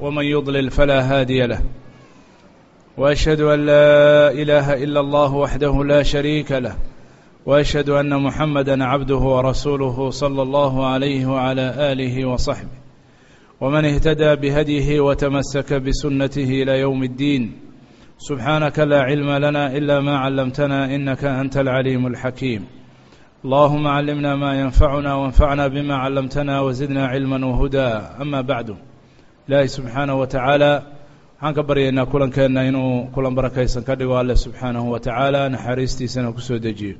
ومن يضلل فلا هادي له وأشهد أن لا إله إلا الله وحده لا شريك له وأشهد أن محمدا عبده ورسوله صلى الله عليه وعلى آله وصحبه ومن اهتدى بهديه وتمسك بسنته إلى يوم الدين سبحانك لا علم لنا إلا ما علمتنا إنك أنت العليم الحكيم اللهم علمنا ما ينفعنا وانفعنا بما علمتنا وزدنا علما وهدى أما بعد ilaahay subxaanaه wa tacaala waxaan ka baryaynaa kulankeenna inuu kulan barakaysan ka dhigo alle subxaanahu wa tacaala naxariistiisana ku soo dejiyo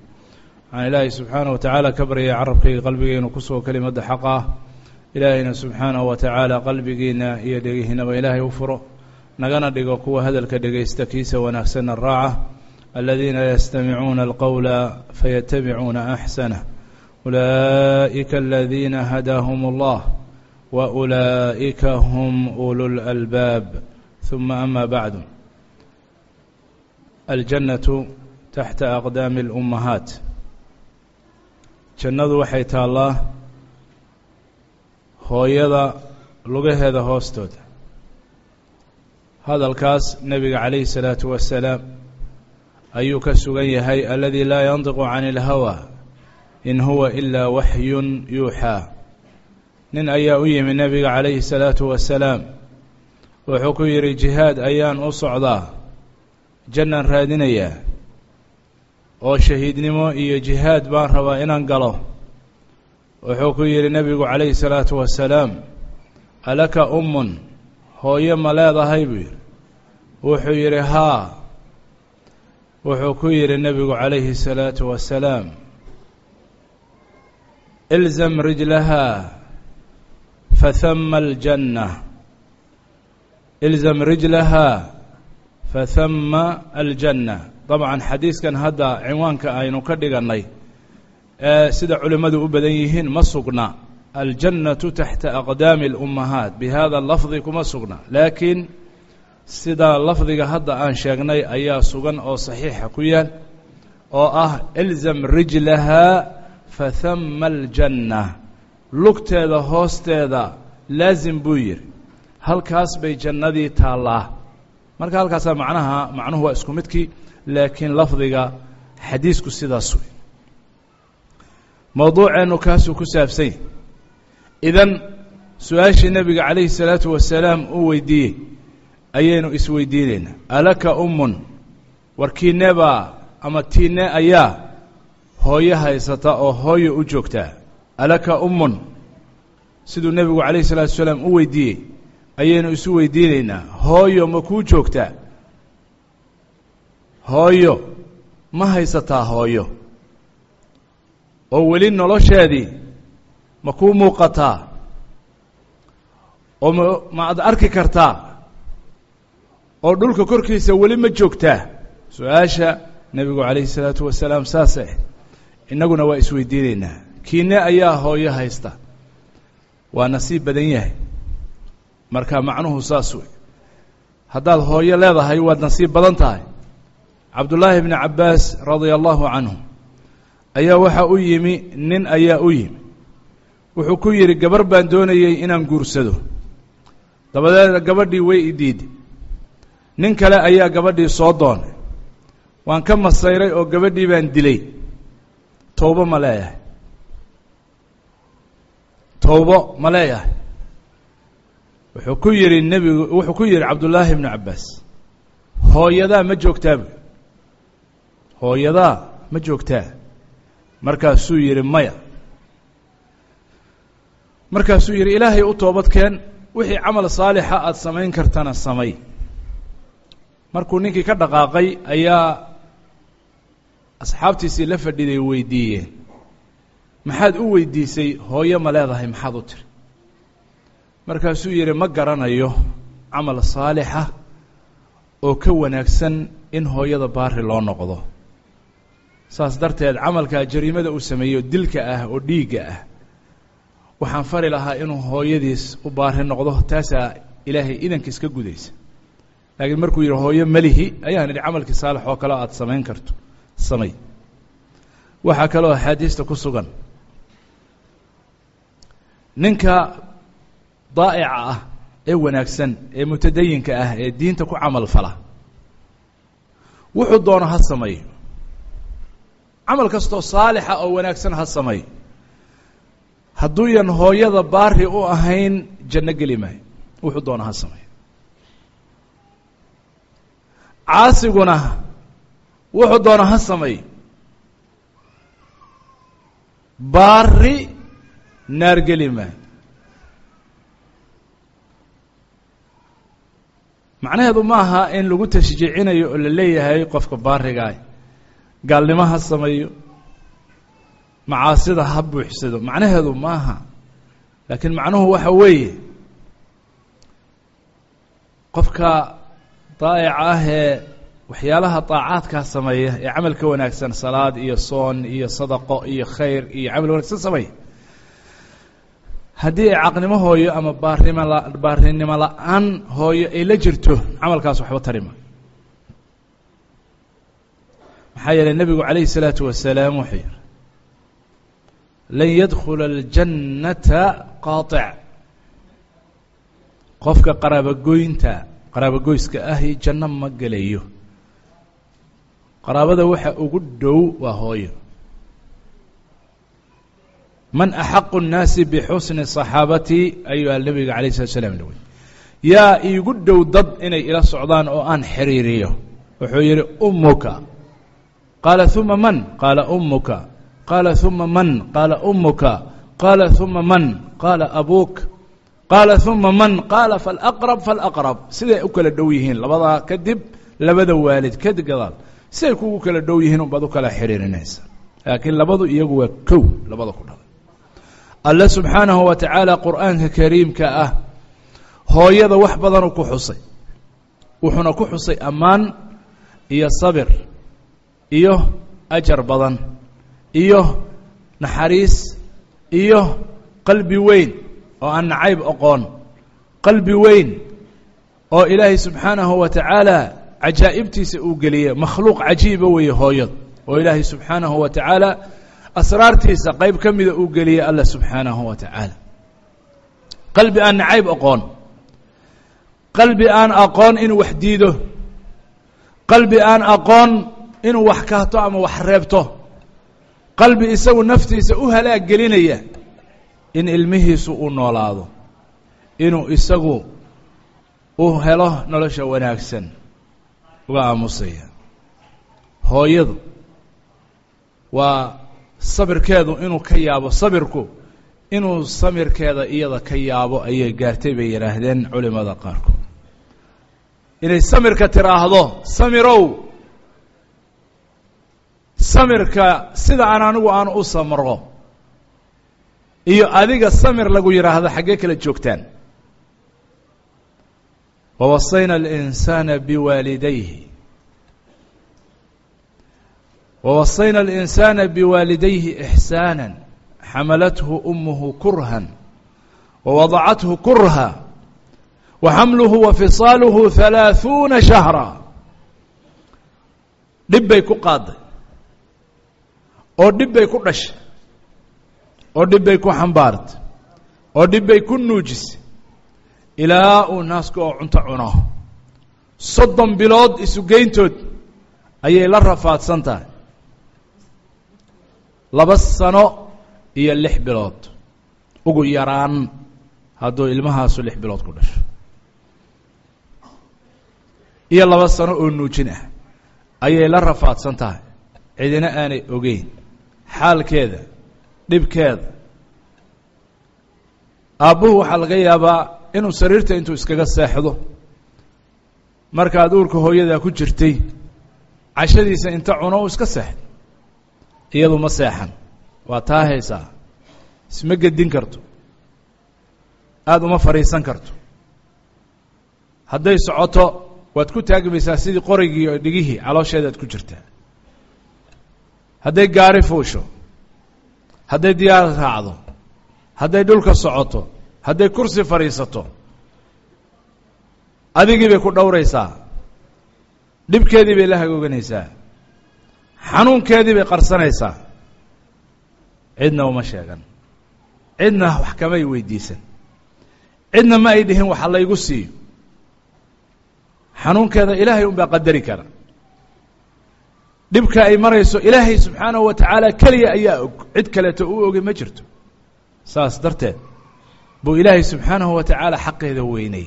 waxaan ilaahay subxaanaه wa tacaala ka baryaya carabkayga qalbiga inuu ku sugo kelimadda xaq ah ilaahayna subxaanaه wa tacaala qalbigiina iyo dhegihiinaba ilaahay u furo nagana dhigo kuwa hadalka dhegaysta kiisa wanaagsanna raaca aladiina yastamicuuna alqowla fayatabicuuna axsanah ulaa'ika aladiina hadaahum اllah وأولئك هم أولو الألباب ثم أما بعد الجنة تحت أقدام الأمهات jannadu waxay taallaa hooyada lugaheeda hoostooda hadalkaas nebiga calayhi الsalaaةu wasalaam ayuu ka sugan yahay aladi laa yanطiqu can اlhawى in huwa ilaa waxyu yuuxaa nin ayaa u yimi nebiga calayhi salaatu wasalaam. Wuxuu ku yidhi jihaad ayaan u socdaa jannaan raadinayaa oo shahiidnimo iyo jihaad baan rabaa inaan galo. Wuxuu ku yidhi nebigu calayhi salaatu wasalaam alaka ummun hooyo ma leedahay? Buu yidhi. Wuxuu yidhi haa. Wuxuu ku yidhi nebigu calayhi salaatu wasalaam ilzam rijlahaa fahama aljanna ilzam rijlahaa fahama aljanna dabcan xadiiskan hadda cinwaanka aynu ka dhigannay ee sida culimmadu u badan yihiin ma sugna aljannatu taxta aqdaami اlummahaat bi hada lafdi kuma sugna laakiin sida lafdiga hadda aan sheegnay ayaa sugan oo saxiixa ku yaal oo ah ilzam rijlahaa fahama aljanna lugteeda hoosteeda laasim buu yidhi. Halkaas bay jannadii taallaa. Marka halkaasaa macnaha macnuhu waa isku midkii laakiin lafdiga xadiisku sidaas wey. Mowduuceennu kaasuu ku saabsany idan su'aashii nebiga calayhi salaatu wasalaam uu weydiiyey ayaynu isweydiinaynaa alaka ummun war kiinee baa ama tiinee ayaa hooyo haysata oo hooyo u joogtaa alaka ummun. Siduu nebigu calayhi salaatu wasalaam u weydiiyey ayaynu isu weydiinaynaa. Hooyo ma kuu joogtaa? Hooyo ma haysataa hooyo? Oo weli nolosheedii ma kuu muuqataa? Oo ma ma ad arki kartaa? Oo dhulka korkiisa weli ma joogtaa? Su'aasha nebigu calayhi salaatu wasalaam saasay ahayd innaguna waa isweydiinaynaa kiine ayaa hooyo haysta. Waa nasiib badan yahay. Marka macnuhu saas wey haddaad hooyo leedahay waad nasiib badan tahay. Cabdullaahi bni cabbaas radia allahu canhu ayaa waxaa u yimi nin ayaa u yimi. Wuxuu ku yidhi gabar baan doonayey inaan guursado. Dabadeedna gabadhii way i diiday nin kale ayaa gabadhii soo doonay. Waan ka masayray oo gabadhii baan dilay. Towbo ma leeyahay towbo ma leeyahay. Wuxuu ku yidhi nebigu wuxuu ku yidhi cabdullaahi bnu cabbaas hooyadaa ma joogtaa bu hooyadaa ma joogtaa? Markaasuu yidhi maya. Markaasuu yidhi ilaahay u toobadkeen wixii camal saalixa aada samayn kartana samay. Markuu ninkii ka dhaqaaqay ayaa asxaabtiisii la fadhiday weydiiyeen maxaad u weydiisay hooyo ma leedahay maxaad u tiri? Markaasuu yidhi ma garanayo camal saalixa oo ka wanaagsan in hooyada baari loo noqdo. Saas darteed camalkaa jariimada uu sameeyo dilka ah oo dhiigga ah waxaan fari lahaa inuu hooyadiis u baari noqdo taasaa ilaahay idankiis ka gudaysa. Laakiin markuu yidhi hooyo melihi ayaan idhi camalkii saalix oo kale aada samayn karto samay. Waxaa kaloo axaadiista ku sugan ninka daa'ica ah ee wanaagsan ee mutadayinka ah ee diinta ku camal fala. Wuxuu doono ha sameeyo camal kastoo saalixa oo wanaagsan ha sameeyo hadduuyan hooyada baari u ahayn janno geli maayo. Wuxuu doono ha sameeyo caasiguna wuxuu doono ha sameeyo baari naar geli maayo macnaheedu ma in lagu tashjiicinayo oo la leeyahay qofka baarigaah gaalnimo ha sameeyo macaasida ha buuxsado macnaheedu ma aha laakiin macnuhu waxa weeye qofka daa'ica ah ee waxyaalaha daacaadkaa sameeya ee camalka wanaagsan salaad iyo soon iyo sadaqo iyo khayr iyo camal wanaagsan sameeya haddii ay caqnimo hooyo ama baarnimo la baarinimo la-aan hooyo ay la jirto camalkaas waxba tarima maxaa yeelay nebigu calayhi الsalaatu wasalaam wuxuu yihi lan yadkula اljannata qaaطic qofka qaraabogoynta qaraabogoyska ahi janno ma gelayo qaraabada waxa ugu dhow waa hooyo man axaqu الnaasi bixusni صaxaabati ayuha nebiga alayه الslat slam dhawey yaa iigu dhow dad inay ila socdaan oo aan xiriiriyo wuxuu yihi umuka qaala ثuma man qaala umuka qaala ثuma man qaala umuka qaala ثuma man qaala abuuk qaala ثuma man qaala faاlأqrab faاlأqrab siday u kala dhow yihiin labadaa kadib labada waalid kadib gadaal siday kugu kala dhow yihiin unbaad u kala xiriirinaysa laakiin labadu iyagu waa kow labada ku dhalay alle subxaanahu wa tacaala qur'aanka kariimka ah hooyada wax badanuu ku xusay. Wuxuuna ku xusay ammaan iyo sabir iyo ajar badan iyo naxariis iyo qalbi weyn oo aan nacayb oqoon. Qalbi weyn oo ilaahay subxaanahu wa tacaala cajaa'ibtiisa uu geliyey makhluuq cajiiba weeye hooyada oo ilaahay subxaanahu wa tacaala asraartiisa qayb ka mida uu geliyey allah subxaanahu wa tacaala qalbi aan nacayb aqoon. Qalbi aan aqoon inuu wax diido. Qalbi aan aqoon inuu wax kahto ama wax reebto. Qalbi isagu naftiisa u halaag gelinaya in ilmihiisu uu noolaado. Inuu isagu u helo nolosha wanaagsan. Uga aamusaya. Hooyadu waa sabirkeedu inuu ka yaabo sabirku inuu samirkeeda iyada ka yaabo ayay gaartay bay yidhaahdeen culimada qaarkood. Inay samirka tiraahdo samirow samirka sida aan anigu aan u samro iyo adiga samir lagu yidhaahdo xaggee kala joogtaan. Wawasayna اlinsaana biwaalidayhi wwasayna اlinsaana biwaalidayhi ixsaana xamalathu umuhu kurhan wawadacathu kurha waxamluhu wafisaaluhu halaaثuuna shahra dhib bay ku qaaday oo dhib bay ku dhashay oo dhib bay ku xambaartay oo dhib bay ku nuujisay ilaa uu naasku oo cunto cuno soddon bilood isugeyntood ayay la rafaadsan laba sano iyo lix bilood. Ugu yaraan hadduu ilmahaasu lix bilood ku dhasho. Iyo laba sano oo nuujin ah ayay la rafaadsan tahay. Cidina aanay ogeyn. Xaalkeeda dhibkeeda. Aabbuhu waxaa laga yaabaa inuu sariirta intuu iskaga seexdo. Markaad uurka hooyadaa ku jirtay cashadiisa inta cuno uu iska seexdo iyadu ma seexan. Waa taa haysaa. Isma gedin karto. Aada uma fadhiisan karto. Hadday socoto waad ku taagmaysaa sidii qorigii oo dhigihii caloosheedaad ku jirtaa. Hadday gaari fuusho hadday diyaarad raacdo hadday dhulka socoto hadday kursi fadhiisato adigii bay ku dhowraysaa. Dhibkeedii bay la hagooganaysaa xanuunkeedii bay qarsanaysaa. Cidna uma sheegan. Cidna wax kamay weydiisan. Cidna ma ay dhihin waxa laygu siiyo. Xanuunkeeda ilaahay un baa qadari kara dhibka ay marayso ilaahay subxaanahu wa tacaala keliya ayaa og. Cid kaleeto u ogay ma jirto. Saas darteed buu ilaahay subxaanahu wa tacaala xaqeeda weynay.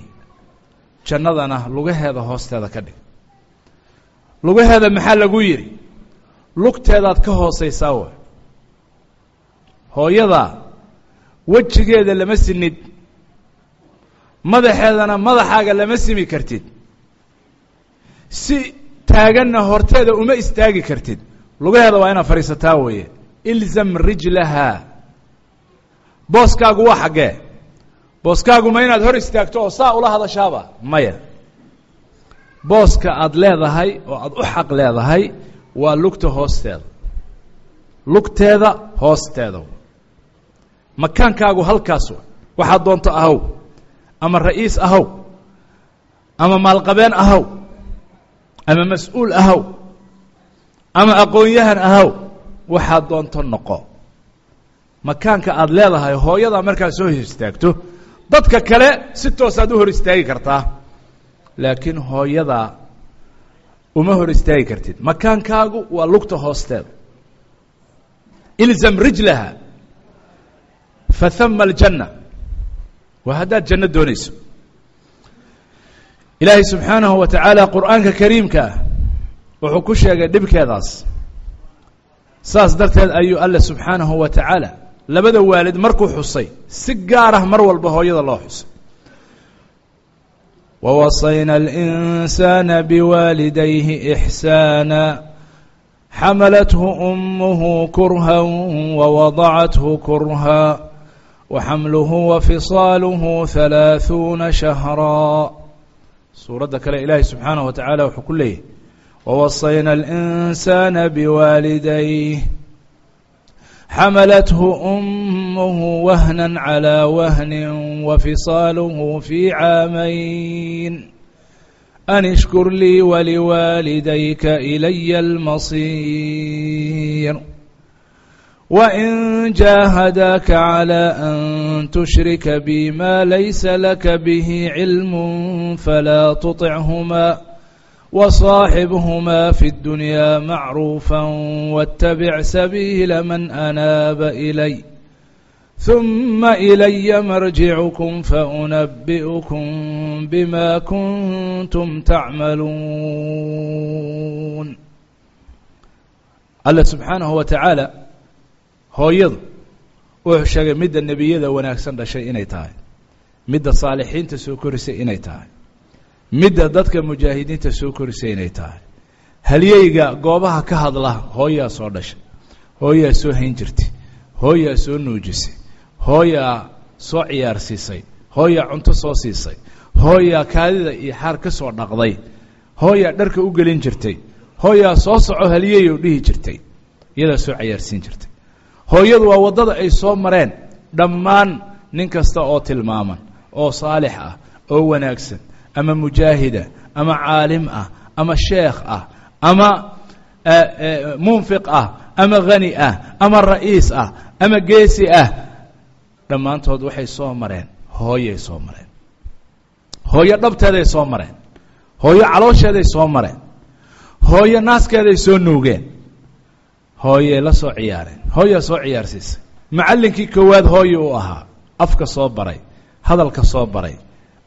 Jannadana lugaheeda hoosteeda ka dhig. Lugaheeda maxaa lagu yidhi lugteedaad ka hoosaysaa wa hooyadaa wejigeeda lama sinid madaxeedana madaxaaga lama simi kartid. Si taaganna horteeda uma istaagi kartid. Lugaheeda waa inaad fadhiisataa weeye. Ilzam rijlahaa booskaagu waa xaggee. Booskaagu ma inaad hor istaagto oo saa ula hadashaaba maya. Booska aad leedahay oo aad u xaq leedahay waa lugta hoosteeda. Lugteeda hoosteeda makaankaagu halkaas wa waxaad doonto ahow. Ama ra'iis ahow. Ama maalqabeen ahow. Ama mas'uul ahow. Ama aqoon-yahan ahow. Waxaad doonto noqo. Makaanka aad leedahay hooyadaa markaad soo hor istaagto dadka kale si toosaad u hor istaagi kartaa. Laakiin hooyadaa uma hor istaagi kartid. Makaankaagu waa lugta hoosteeda ilzam rijlaha. Fahama aljanna. Waa haddaad janno doonayso. Ilaahay subxaanahu wa tacaala qur'aanka kariimka ah wuxuu ku sheegay dhibkeedaas. Saas darteed ayuu alle subxaanahu wa tacaala labada waalid markuu xusay si gaar ah mar walba hooyada loo xusay ووصينا الإنسان بوالديه إحسانا حملته أمه كرها ووضعته كرها وحمله وفصاله ثلاثون شهرا suuradda kale إله سبحانه وتعالى taعaalى ووصينا الإنسان بوالديه xamalaتhu أmuhu wahna عalى wahni wafisaalhu fii caamayn an ishkur lii waliwaalidayka ilaya اlmasiir wain jaahadaaka calى an tushrika bi ma laysa laka bih cilm falaa tuطichuma وصاaحبهما في الدuنيا معروuفا واتبع سبيiل mن أناab إلي. ثuمa إلي مرجiعكم فأنبئكم بما كنتم تعملون. alle subxaanaه wa taعaalى hooyadu wuxuu sheegay midda nebiyada wanaagsan dhashay inay tahay midda saalixiinta soo korisay inay tahay midda dadka mujaahidiinta soo korisay inay tahay. Halyeyga goobaha ka hadla hooyaa soo dhashay hooyaa soo hayn jirtay hooyaa soo nuujisay hooyaa soo ciyaarsiisay hooyaa cunto soo siisay hooyaa kaadida iyo xaar ka soo dhaqday hooyaa dharka u gelin jirtay hooyaa soo soco halyeyow dhihi jirtay iyadaa soo ciyaarsiin jirtay. Hooyadu waa waddada ay soo mareen dhammaan nin kasta oo tilmaaman oo saalix ah oo wanaagsan ama mujaahida ama caalim ah ama sheekh ah ama munfiq ah ama hani ah ama ra'iis ah ama geesi ah. Dhammaantood waxay soo mareen hooyay soo mareen. Hooyo dhabteeday soo mareen. Hooyo caloosheeday soo mareen. Hooyo naaskeeday soo nuugeen. Hooyay la soo ciyaareen. Hooyaa soo ciyaarsiisay macallinkii koowaad hooya u ahaa. Afka soo baray hadalka soo baray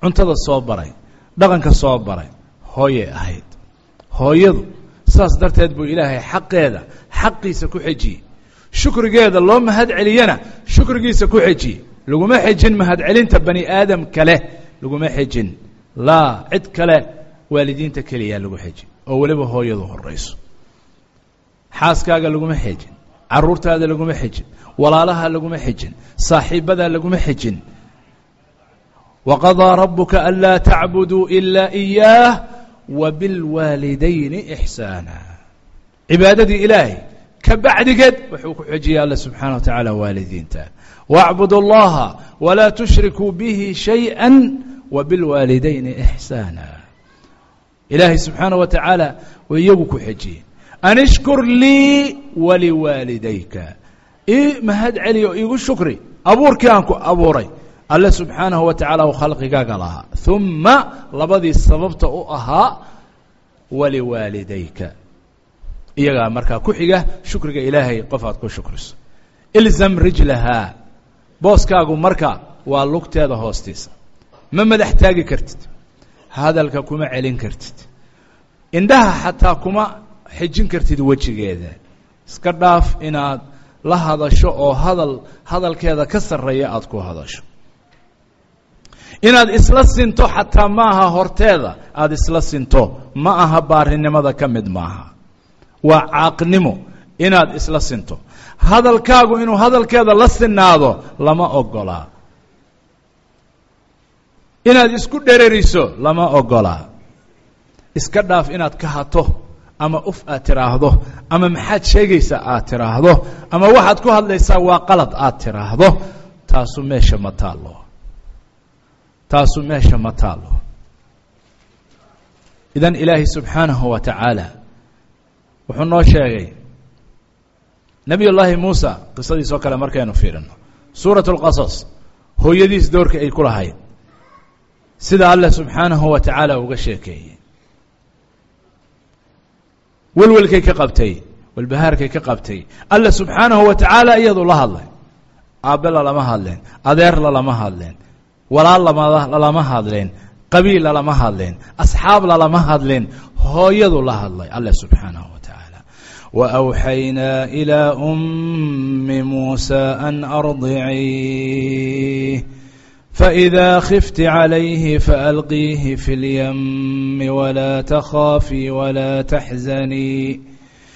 cuntada soo baray dhaqanka soo baray hooyay ahayd. Hooyadu saas darteed buu ilaahay xaqeeda xaqiisa ku xejiyey. Shukrigeeda loo mahad celiyana shukrigiisa ku xejiyey. Laguma xejin mahadcelinta bani aadam kale. Laguma xejin. Laa cid kale waalidiinta keliyaa lagu xejin. Oo weliba hooyadu horayso xaaskaaga laguma xejin. Caruurtaada laguma xejin. Walaalaha laguma xejin. Saaxiibadaa laguma xejin وqضىa رabka anlaa tacbuduu إila إiyaah وباlwaalidayni إxsaana cibaadadii ilaahay ka bacdigeed wuxuu ku xejiyay alla subxaanaه wa taعalى waalidiinta واcbudu الlaha وlaa تushrikuu bihi شhayئا وباlwaalidayni إxsaana ilaahay subxaanaه wa taعaalى iyagu ku xejiyey an ishkur lii waliwaalidayka ii mahad celi oo iigu shukri abuurkii aan ku abuuray alle subxaanahu wa tacaala uu khalqigaaga lahaa. Humma labadii sababta u ahaa waliwaalidayka. Iyagaa markaa ku xiga shukriga ilaahay qof aad ku shukriso ilzam rijlahaa booskaagu marka waa lugteeda hoostiisa. Ma madax taagi kartid. Hadalka kuma celin kartid. Indhaha xataa kuma xijin kartid wejigeeda. Iska dhaaf inaad la hadasho oo hadal hadalkeeda ka sarreeya aada ku hadasho inaad isla sinto xataa maaha horteeda. Aada isla sinto ma aha baarinimada ka mid maaha. Waa caaqnimo inaad isla sinto. Hadalkaagu inuu hadalkeeda la sinaado lama ogolaa inaad isku dhereriso lama ogolaa iska dhaaf inaad ka hato ama uf aad tiraahdo ama maxaad sheegaysaa aad tiraahdo ama waxaad ku hadlaysaa waa qalad aad tiraahdo taasu meesha ma taallo taasu meesha ma taallo idan ilaahay subxaanahu wa tacaala wuxuu noo sheegay nebiy llaahi muusa qisadiisoo kale markaynu fiirino suurat اlqasas hooyadiis doorka ay ku lahayd sida allah subxaanahu wa tacaala uga sheekeeyey. Welwelkay ka qabtay walbahaarkay ka qabtay. Alla subxaanahu wa tacaala iyadu la hadlay aabbe lalama hadleen adeer lalama hadleen walaal lalama hadleen qabiil lalama hadleen asxaab lalama hadleen hooyadu la hadlay alla subxaanahu wa tacaala waawxaynaa ilaa ummi muusa an ardiciih فإذا خفت عليه فألقيه في اليم ولا تخافي ولا تحزني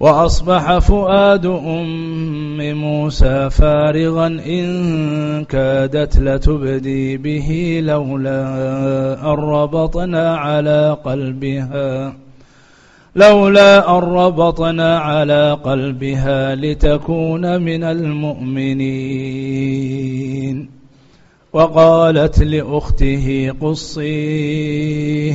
وأصبح فؤاد أم موسى فارغا إن كادت لتبدي به لولا أن ربطنا على قلبها لولا أن ربطنا على قلبها لتكون من المؤمنين وقالت لأخته قصيه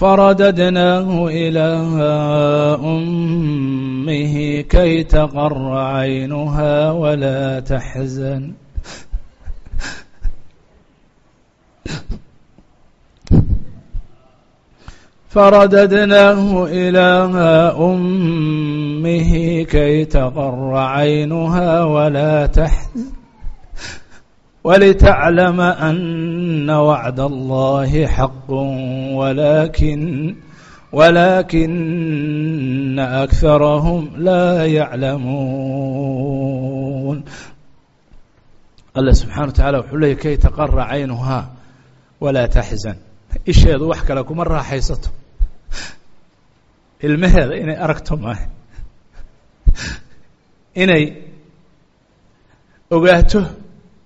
فرددناه إلى أمه كي تقر عينها ولا تحزن فرددناه إلى أمه كي تقر عينها ولا تحزن ولتعلم أن وعد الله حق ولكن ولكن أكثرهم لا يعلمون الله سبحانه وتعالى wuxuu leeyay kay taqara caynuhaa walaa taxzan isheedu wax kale kuma raaxaysato ilmaheeda inay aragto maaha inay ogaato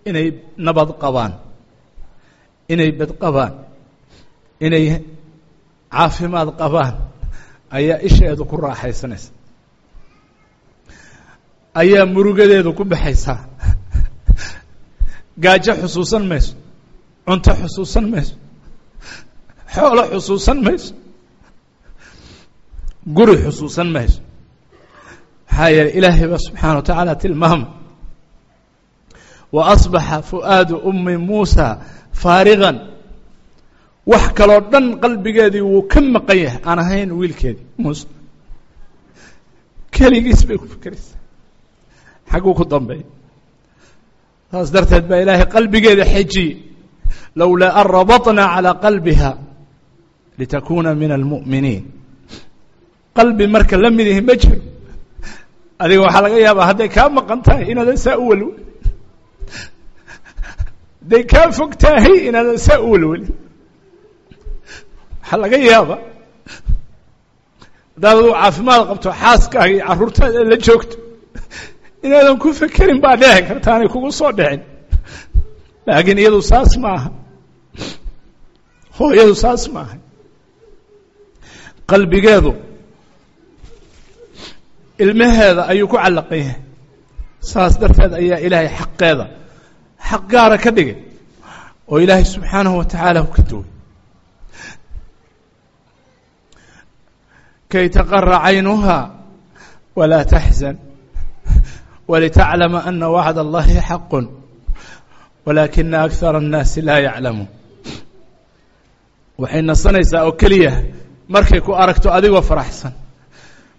inay nabad qabaan inay bed qabaan inay caafimaad qabaan ayaa isheedu ku raaxaysanaysa ayaa murugadeedu ku baxaysaa gaajo xusuusan mayso cunto xusuusan mayso xoolo xusuusan mayso guri xusuusan mayso. Maxaa yeeley ilaahay baa subxaana wa tacaala tilmaama asbaxa fu'aadu ummi muusa faarigan wax kaloo dhan qalbigeedii wuu ka maqan yahay aan ahayn wiilkeedii muuse keligiis bay ku fikeraysaa xagguu ku dambeeya saas darteed baa ilaahay qalbigeeda xejiyey lowlaa an rabatna calىa qalbiha litakuna min almu'miniin qalbi marka la mid ihi ma jiro adiga waxaa laga yaabaa hadday kaa maqan tahay inaadan saa u welwelin hadday kaa fog tahay inaadan saa u welwelin waxaa laga yaaba. Haddaad adu caafimaad qabto xaaskaaga iyo carruurtaada la joogto. Inaadan ku fekerin baa dhici karta kugu soo dhicin. Laakiin iyadu saas ma aha. Hooyadu saas ma aha. Qalbigeedu ilmaheeda ayuu ku callaqan yahay saas darteed ayaa ilaahay xaqeeda xaq gaara ka dhigay oo ilaahay subxaanahu wa tacaala u ka duway. Kay taqara caynuha walaa taxzan walitaclama ana wacd allahi xaqu walaakina akara annaasi laa yaclamuun. Waxay nasanaysaa oo keliya markay ku aragto adigoo faraxsan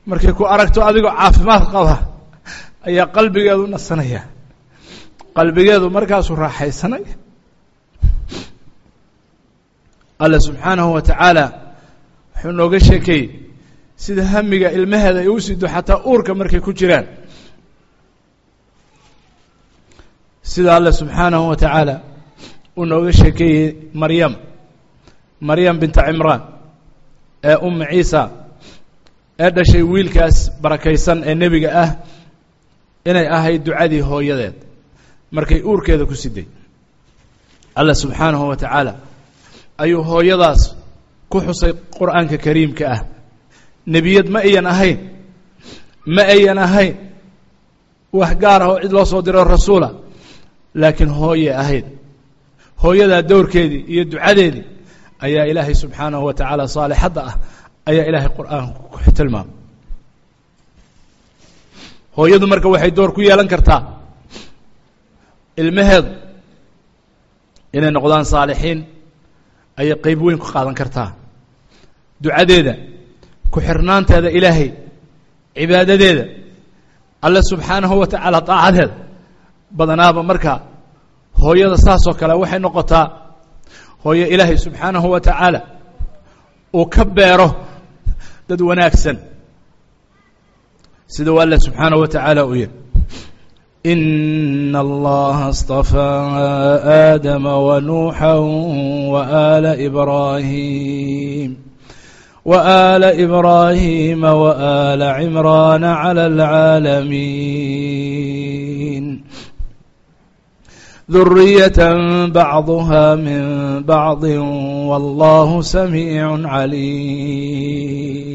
markay ku aragto adigoo caafimaad qaba ayaa qalbigeedu nasanaya. Qalbigeedu markaasuu raaxaysanaya alla subxaanahu wa tacaala wuxuu nooga sheekeeyey sida hamiga ilmaheeda ay u sido xataa uurka markay ku jiraan. Sida alle subxaanahu wa tacaala uu nooga sheekeeyey maryam maryam binta cimraan ee ummi ciisa ee dhashay wiilkaas barakaysan ee nebiga ah inay ahayd ducadii hooyadeed. Markay uurkeeda ku siday. Alla subxaanahu wa tacaala ayuu hooyadaas ku xusay qur'aanka kariimka ah. Nebiyad ma ayan ahayn. Ma ayan ahayn. Wax gaar ah oo cid loo soo diro rasuula. Laakiin hooye ahayd. Hooyadaa dowrkeedii iyo ducadeedii ayaa ilaahay subxaanahu wa tacaala saalixadda ah ayaa ilaahay qur'aanku ku tilmaamay hooyadu marka waxay door ku yeelan kartaa ilmaheedu inay noqdaan saalixiin ayay qeyb weyn ku qaadan kartaa. Ducadeeda ku xirnaanteeda ilaahay cibaadadeeda alle subxaanahu wa tacaala daacadeeda badanaaba marka hooyada saasoo kale waxay noqotaa hooyo ilaahay subxaanahu wa tacaala uu ka beero dad wanaagsan siduu alla subxaanaه wa tacaala u yidhi in اllaha اsطafaa aadama wanuuxa waala ibraahim وآل إبراهيم وآل عمران على العالمين ذرية بعضها من بعض والله سميع عليم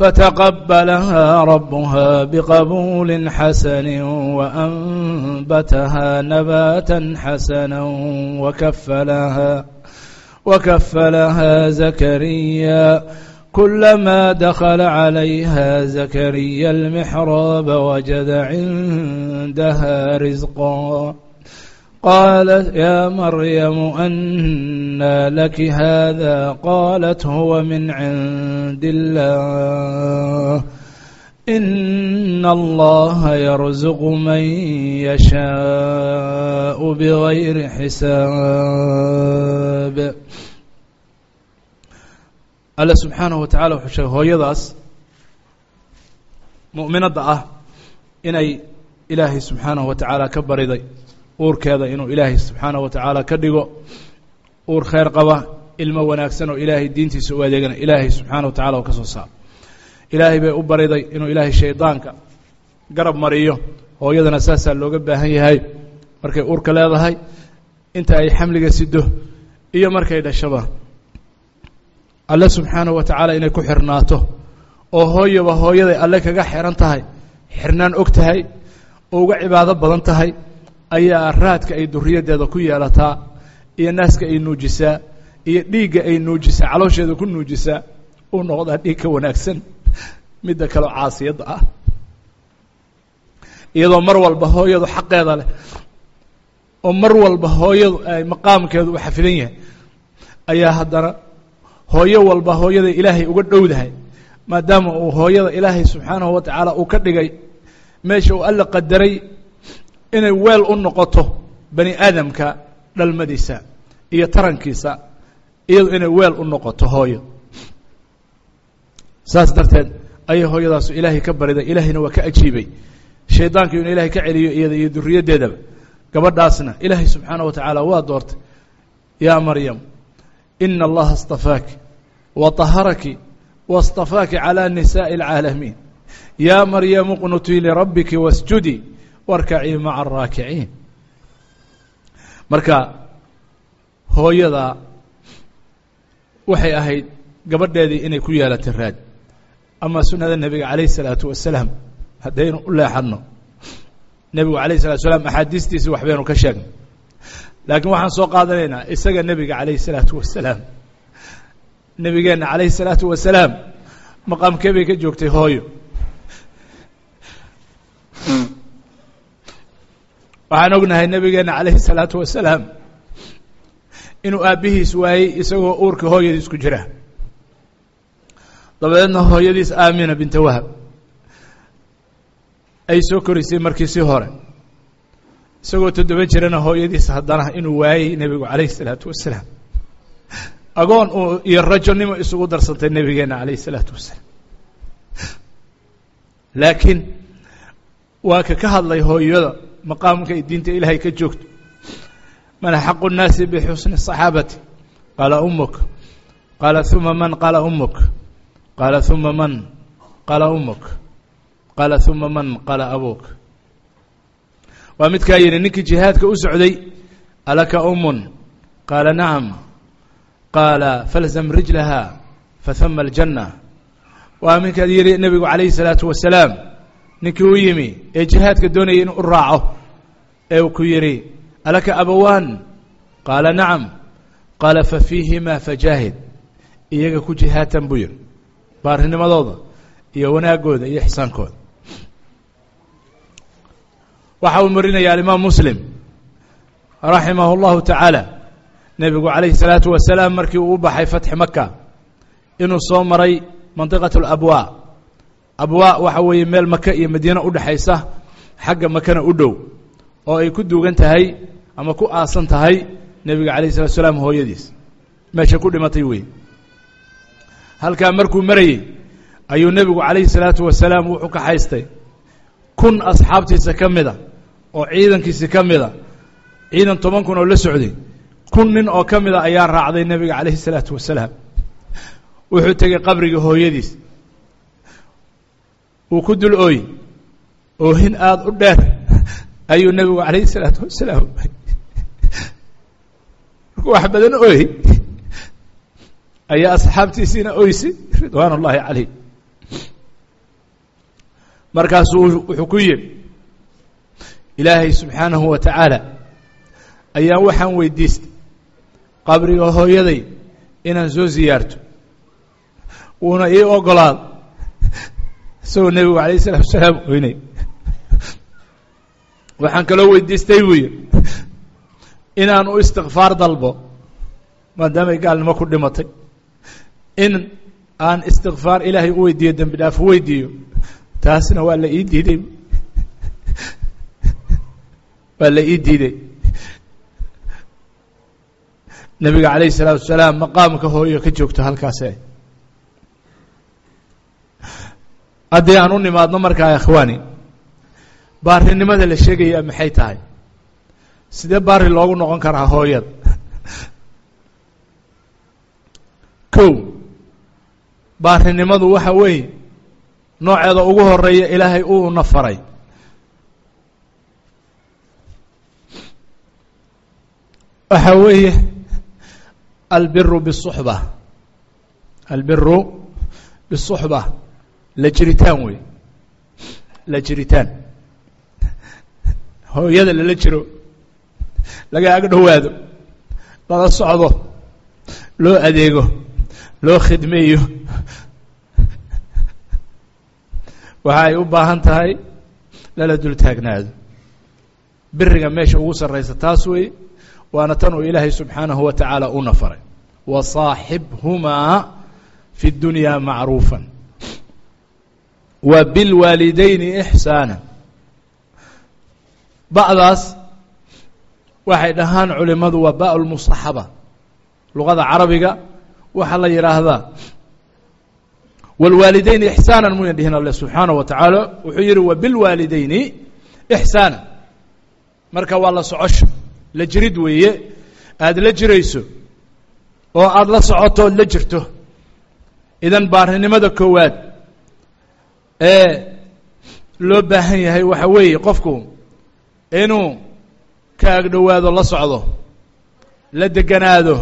فتقبلها ربها بقبول حسن وأنبتها نباتا حسنا وكفلها وكفلها زكريا كلما دخل عليها زكريا المحراب وجد عندها رزقا قالت يا مريم أنى لك هذا قالت هو من عند الله. إن الله يرزق من يشاء بغير حساب. alle subxaanahu watacaala wuxuu sheegay hooyadaas mu'minadda ah inay ilaahay subxaanahu wa tacaala ka bariday uurkeeda inuu ilaahay subxaanahu wa tacaala ka dhigo. Uur kheyr qaba ilmo wanaagsan oo ilaahay diintiisa u adeegana ilaahay subxaana wa tacala oo ka soo saaro ilaahay bay u bariday inuu ilaahay shaydaanka garab mariyo. Hooyadana saasaa looga baahan yahay. Markay uurka leedahay inta ay xamliga sido iyo markay dhashaba. Alle subxaanahu wa tacaala inay ku xirnaato. Oo hooyaba hooyaday alle kaga xiran tahay xirnaan og tahay oo uga cibaado badan tahay ayaa raadka ay duriyaddeeda ku yeelataa iyo naaska ay nuujisaa iyo dhiigga ay nuujisaa caloosheeda ku nuujisaa uu noqdaa dhiig ka wanaagsan. Midda kaleo caasiyadda ah. Iyadoo mar walba hooyadu xaqeeda leh oo mar walba hooyadu maqaamkeedu u xafidan yahay ayaa haddana hooyo walba hooyada ilaahay uga dhowdahay maadaama uu hooyada ilaahay subxaanahu wa tacaala uu ka dhigay meesha uu alla qadaray inay weel u noqoto bani aadamka dhalmadiisa iyo tarankiisa iyadu inay weel u noqoto hooyo saas darteed ayay hooyadaasu ilaahay ka bariday ilaahayna waa ka ajiibay shaydaanku inuu ilaahay ka celiyo iyada iyo duriyaddeedaba gabadhaasna ilaahay subxaanaه wa tacaala waa doortay yaa maryam ina allaha اstafaaki wa طaharaki waاstafaaki calى nisaaءi اlcaalamiin yaa maryamu qnutii lirabbiki wasjudii warkacii maca araakiciin marka hooyada waxay ahayd gabadheedii inay ku yeelatay raad. Ama sunada nebiga calayh isalaatu wasalaam haddaynu u leexanno nebigu alayh salatu salaam axaadiistiisi waxbaynu ka sheegnay. Laakiin waxaan soo qaadanaynaa isaga nebiga calayhi salaatu wasalaam nebigeenna calayhi salaatu wasalaam maqaamkee bay ka joogtay hooyo waxaan ognahay nebigeenna calayhi salaatu wasalaam inuu aabbihiis waayey isagoo uurka hooyadiis ku jira. Dabadeedna hooyadiis aamina binta wahab ay soo korisay markii si hore. Isagoo toddoba jirana hooyadiis haddana inuu waayey nebigu calayhi salaatu wasalaam. Agoon uu iyo rajonimo isugu darsantay nebigeenna calayhi salaatu wasalaam. Laakiin waa ka ka hadlay hooyada maqaamka ay diinta ilaahay ka joogto man axaqu الnaasi bxusni الصaxaabati qaala umuk qaala uma man qaala umuk qaala uma man qaala umuk qaala uma man qaala abuk waa midkaa yidhi ninkii jihaadka u socday alaka umun qaala nacam qaala falzam rijlaha fahama aljanna waa midkaad yidhi nebigu calayhi الsalaatu wasalaam ninkii u yimi ee jihaadka doonayay inuu u raaco ee uu ku yidhi alaka abawaan qaala nacam qaala fafiihima fajaahid iyaga ku jihaatan buu yihi baarinimadooda iyo wanaagooda iyo ixsaankooda waxa uu marinaya alimaam muslim raximah اllahu tacaala nebigu calayhi الsalaatu wasalaam markii uu u baxay fatxi maka inuu soo maray mandiqaة اlabwaa abwaa waxa weeye meel maka iyo madiine udhexaysa xagga makana u dhow oo ay ku duugan tahay ama ku aasan tahay nebiga calayh salatu salaam hooyadiis. Meesha ku dhimatay wey halkaa markuu marayey ayuu nebigu calayhi salaatu wasalaam wuxuu kaxaystay kun asxaabtiisa ka mida oo ciidankiisi ka mida ciidan toban kun oo la socday kun nin oo ka mida ayaa raacday nebiga calayhi salaatu wasalaam. Wuxuu tegey qabrigii hooyadiis uu ku dul ooy oohin aada u dheer. Ayuu nebigu calayhi الsalaatu wasalaam markuu wax badan ooy ayaa asxaabtiisiina oysay ridwaan ullaahi calayh markaasuu wuxuu ku yidhi ilaahay subxaanahu wa tacaala ayaan waxaan weydiistay qabriga hooyaday inaan soo siyaarto wuuna ii ogolaado isagoo nebigu alayh isalaatu salaam oynay waxaan kaloo weydiistay buu yidhi inaan u istikfaar dalbo maadaamay gaalnimo ku dhimatay in aan istikfaar ilaahay u weydiiyo dembi dhaaf u weydiiyo taasna waa la ii diiday. Waa la ii diiday. Nebiga alayh isalaatu salaam maqaamka hooyo ka joogto halkaase eh. haddii aan u nimaadno markaa ikhwaani baarinimada la sheegayaa maxay tahay? Sidee baari loogu noqon karaa hooyad? Kow baarinimadu waxa weeye nooceeda ugu horreeya ilaahay uu na faray. Waxa weeye albiru bisuxba albiru bisuxba la jiritaan wey. La jiritaan. Hooyada lala jiro laga ag dhowaado lala socdo loo adeego loo khidmeeyo. Waxa ay u baahan tahay lala dul taagnaado. Biriga meesha ugu sarraysa taas wey waana tan uu ilaahay subxaanahu wa tacaala una faray wasaaxibhumaa fi اdunya macruufa wa bilwaalidayni ixsaana ba'daas waxay dhahaan culimadu waa ba lmusaxaba luqada carabiga waxaa la yidhaahdaa wاlwaalidayni ixsaana muyan dhihin alle subxaanaه wa tacaala wuxuu yihi wa bilwaalidayni ixsaana marka waa la socosho la jirid weeye aada la jirayso oo aada la socoto ood la jirto idan baarinimada koowaad ee loo baahan yahay waxa weeye qofku inuu ka agdhowaado la socdo la deganaado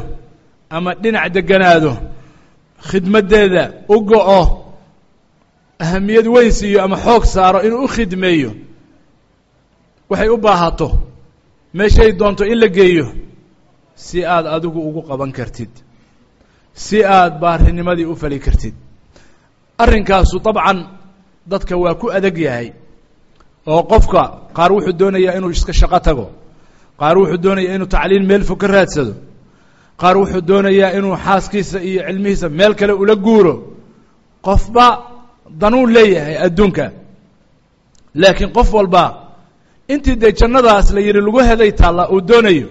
ama dhinac deganaado khidmaddeeda u go-o ahamiyad weyn siiyo ama xoog saaro inuu u khidmeeyo waxay u baahato meeshay doonto in la geeyo si aad adigu ugu qaban kartid si aad baarinimadii u fali kartid. Arrinkaasu dabcan dadka waa ku adag yahay oo qofka qaar wuxuu doonayaa inuu iska shaqo tago qaar wuxuu doonayaa inuu tacliin meel fog ka raadsado qaar wuxuu doonayaa inuu xaaskiisa iyo cilmihiisa meel kale ula guuro. Qofba danuu leeyahay adduunka. Laakiin qof walba intii dee jannadaas la yidhi lagu heday taalla uu doonayo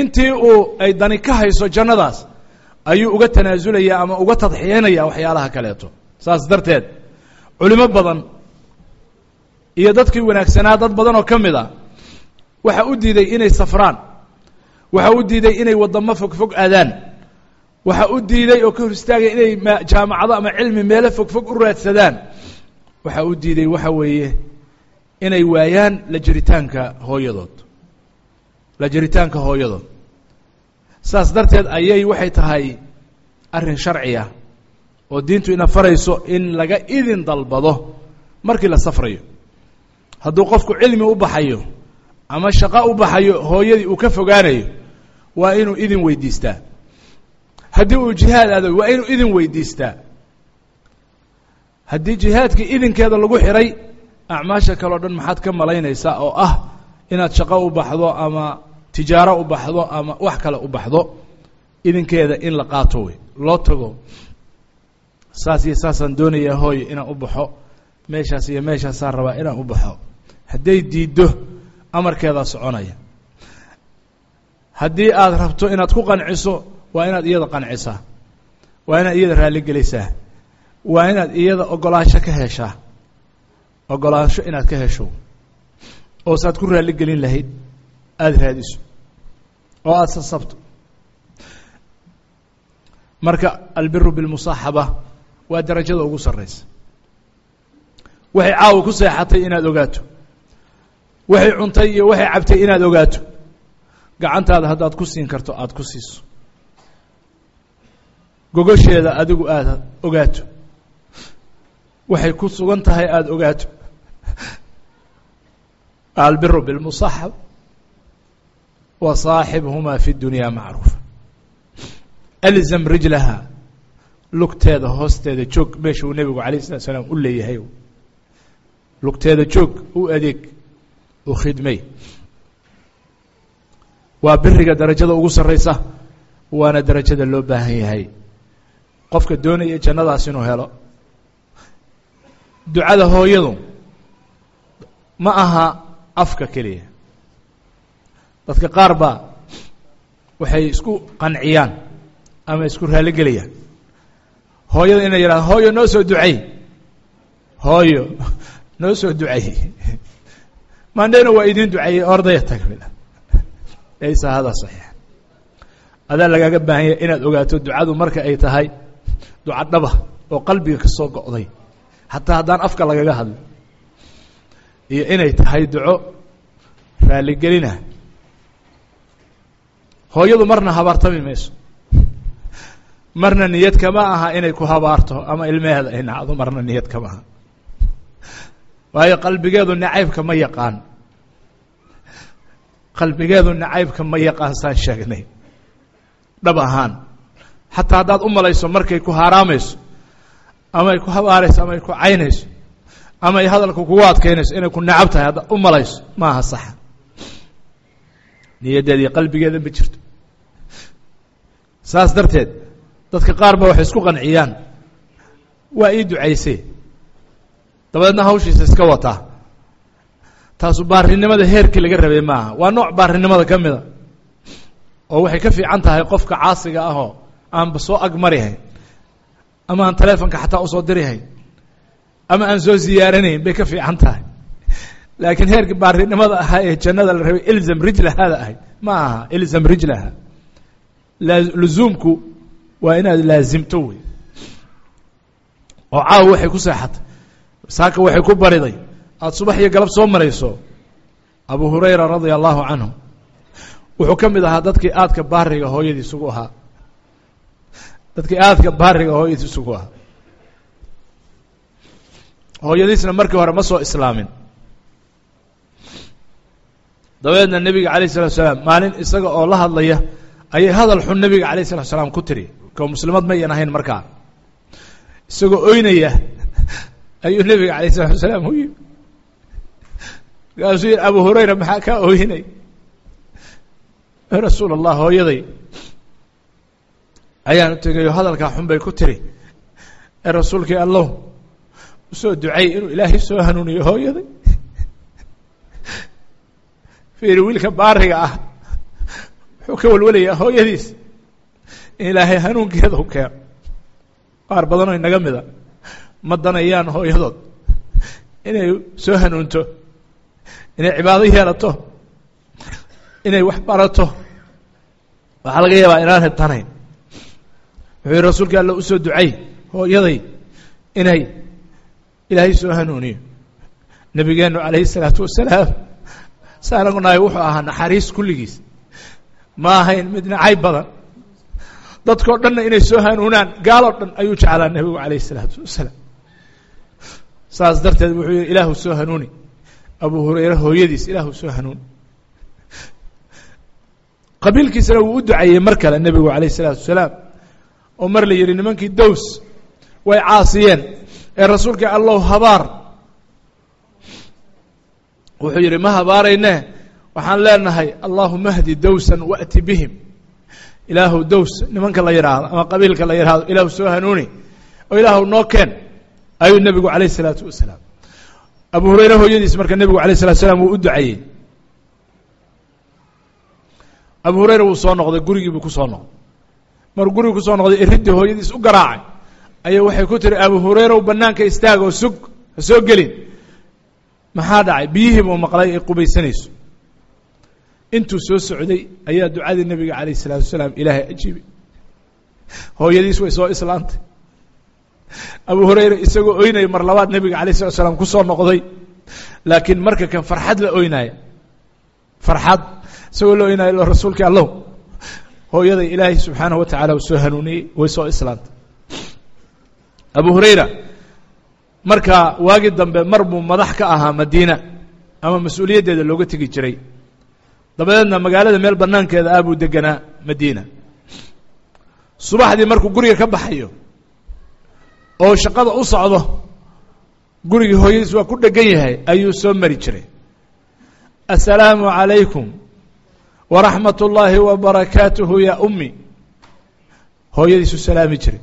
intii uu ay dani ka hayso jannadaas ayuu uga tanaasulaya ama uga tadxiyanaya waxyaalaha kaleeto. Saas darteed culimo badan iyo dadkii wanaagsanaa dad badan oo ka mid a waxa u diiday inay safraan waxa u diiday inay waddamo fog fog aadaan waxa u diiday oo ka hor istaagaya inay jaamacado ama cilmi meelo fog fog u raadsadaan waxa u diiday waxa weeye inay waayaan la jiritaanka hooyadood la jiritaanka hooyadood. Saas darteed ayay waxay tahay arrin sharciya oo diintu ina farayso in laga idin dalbado markii la safrayo. Hadduu qofku cilmi u baxayo ama shaqo u baxayo hooyadii uu ka fogaanayo waa inuu idin weydiistaa. Haddii uu jihaad aado waa inuu idin weydiistaa. Haddii jihaadkii idinkeeda lagu xiray acmaasha kale o dhan maxaad ka malaynaysaa oo ah inaad shaqo u baxdo ama tijaaro u baxdo ama wax kale u baxdo idinkeeda in la qaato wey loo tago saas iyo saasaan doonayaa hooyo inaan u baxo meeshaas iyo meeshaasaan rabaa inaan u baxo. Hadday diiddo amarkeedaa soconaya. Haddii aad rabto inaad ku qanciso waa inaad iyada qancisaa. Waa inaad iyada raalli gelisaa waa inaad iyada ogolaansho ka heshaa. Ogolaansho inaad ka hesho. Oo saad ku raalli gelin lahayd aada raadiso. Oo aada sasabto. Marka albiru bilmusaaxaba waa darajada ugu sarraysa. Waxay caawa ku seexatay inaad ogaato. Waxay cuntay iyo waxay cabtay inaad ogaato. Gacantaada haddaad ku siin karto aada ku siiso. Gogosheeda adigu aada ogaato. Waxay ku sugan tahay aada ogaato. Albiru bilmusaxab wa saaxibhumaa fi dunya macruufa. Alzam rijlaha lugteeda hoosteeda joog meesha uu nebigu alayh isalatu salaam u leeyahay. Lugteeda joog u adeeg u khidmey waa biriga darajada ugu sarraysa waana darajada loo baahan yahay. Qofka doonaya jannadaas inuu helo. Ducada hooyadu ma aha afka keliya. Dadka qaar baa waxay isku qanciyaan ama isku raaligelayaan hooyada inay yidhahdo hooyo noo soo ducey hooyo noo soo duceeyey maandhena waa idin duceeyey ordaya tag laysa hada saxiix. Adaa lagaaga baahan yahay inaad ogaato ducadu marka ay tahay duca dhaba oo qalbiga ka soo go'day. Xataa haddaan afka lagaga hadlin iyo inay tahay duco raaligelina hooyadu marna habaartami mayso marna niyad kama aha inay ku habaarto ama ilmeheeda ay nacdo marna niyad kama aha. Waayo qalbigeedu nacaybka ma yaqaan. Qalbigeedu nacaybka ma yaqaan saan sheegnay. Dhab ahaan. Xataa haddaad u malayso markay ku haaraamayso ama ay ku habaarayso ama ay ku caynayso ama ay hadalka kugu adkaynayso inay ku nacab tahay haddaad u malayso ma saxa niyaddeeda iyo qalbigeeda ma jirto. Saas darteed dadka qaar ba waxay isku qanciyaan. Waa ii ducaysee dabadeedna hawshiisa iska wataa taasu baarinimada heerkii laga rabay maaha. Waa nooc baarinimada ka mida. Oo waxay ka fiican tahay qofka caasiga ahoo aanba soo agmarihayn ama aan taleefonka xataa u soo dirihayn ama aan soo ziyaaranayn bay ka fiican tahay. Laakiin heerkii baarinimada ahaa ee jannada la rabay ilzam rijlahaada ahayd ma aha ilzam rijlaha luzuumku waa inaad laazimto wey. Oo caawa waxay ku seexatay. Saaka waxay ku bariday. Aada subax iyo galab soo marayso abu hurayra radia allahu canhu wuxuu ka mid ahaa dadkii aadka baariga hooyadiis ugu ahaa. Dadkii aadka baariga hooyadiis ugu ahaa. Hooyadiisna markii hore ma soo islaamin. Dabeedna nebiga alayh salatu salaam maalin isaga oo la hadlaya ayay hadal xun nebiga alayh salatu salaam ku tiri ko muslimad ma yan ahayn markaa isagoo oynaya ayuu nebiga alayh salatu salaam u yimi markaasuu yihi abu hurayra maxaa kaa oohinay rasuul allah hooyaday. Ayaan u tegayo hadalkaa xun bay ku tiri. Ee rasuulkii allow u soo ducay inuu ilaahay soo hanuuniyo hooyaday. Fiiri wiilka baariga ah wuxuu ka walwalayaa hooyadiis ilaahay hanuunkeeda u keeno qaar badanoo inaga mida. Ma danayaan hooyadood. Inay soo hanuunto. Inay cibaado yeelato. Inay wax barato. Waxaa laga yaabaa inaan hebtanayn wuxuu yihi rasuulka alla u soo ducay hooyaday inay ilaahay soo hanuuniyo. Nabigeenu calayhi isalaatu wasalaam saanagu nahay wuxuu ahaa naxariis kulligiis. Ma ahayn mid nacayb badan dadkao dhanna inay soo hanuunaan. Gaaloo dhan ayuu jeclaa nebigu calayhi isalaatu wasalaam. Saas darteed wuxuu yihi ilaahu soo hanuuni. Abu hurayre hooyadiis ilaahu soo hanuuni. Qabiilkiisana wuu u duceeyey mar kale nebigu calayh isalaatu wasalaam oo mar la yihi nimankii dows way caasiyeen. Ee rasuulkii allow habaar. Wuxuu yidhi ma habaarayne waxaan leenahay allahuma hdi dowsan wa'ti bihim ilaahu dows nimanka la yidhaahdo ama qabiilka la yidhahdo ilaahu soo hanuuni oo ilaahu noo keen ayuu nebigu calayh isalaatu wasalaam. Abu hurayre hooyadiis marka nebigu alayh salatu slam wuu u duceeyey abu hurayra wuu soo noqday gurigii buu ku soo noqday. Maruu gurigi ku soo noqday iridii hooyadiis u garaacay. Ayaa waxay ku tiri abu hurayraw banaanka istaag oo sug ha soo gelin. Maxaa dhacay? Biyihii buu maqlay ay qubaysanayso intuu soo socday ayaa ducadii nebiga calayh isalaatu wasalaam ilaahay ajiibay. Hooyadiis way soo islaantay. Abu hurayra isagoo oynaya mar labaad nebiga alayh salatu salaam ku soo noqday. Laakiin marka kan farxad la oynaaya farxad isagoo la oynaayo lo rasuulkii allow hooyaday ilaahay subxaanahu wa tacala uu soo hanuuniyey way soo islaantay. Abu hurayra markaa waagi dambe mar buu madax ka ahaa madiina ama mas'uuliyaddeeda looga tegi jiray dabadeedna magaalada meel banaankeeda ah buu deganaa madiina. Subaxdii markuu guriga ka baxayo oo shaqada u socdo gurigii hooyadiis waa ku dhegan yahay ayuu soo mari jiray. Assalaamu calaykum waraxmat ullaahi wa barakaatuhu ya ummi. Hooyadiisu salaami jiray.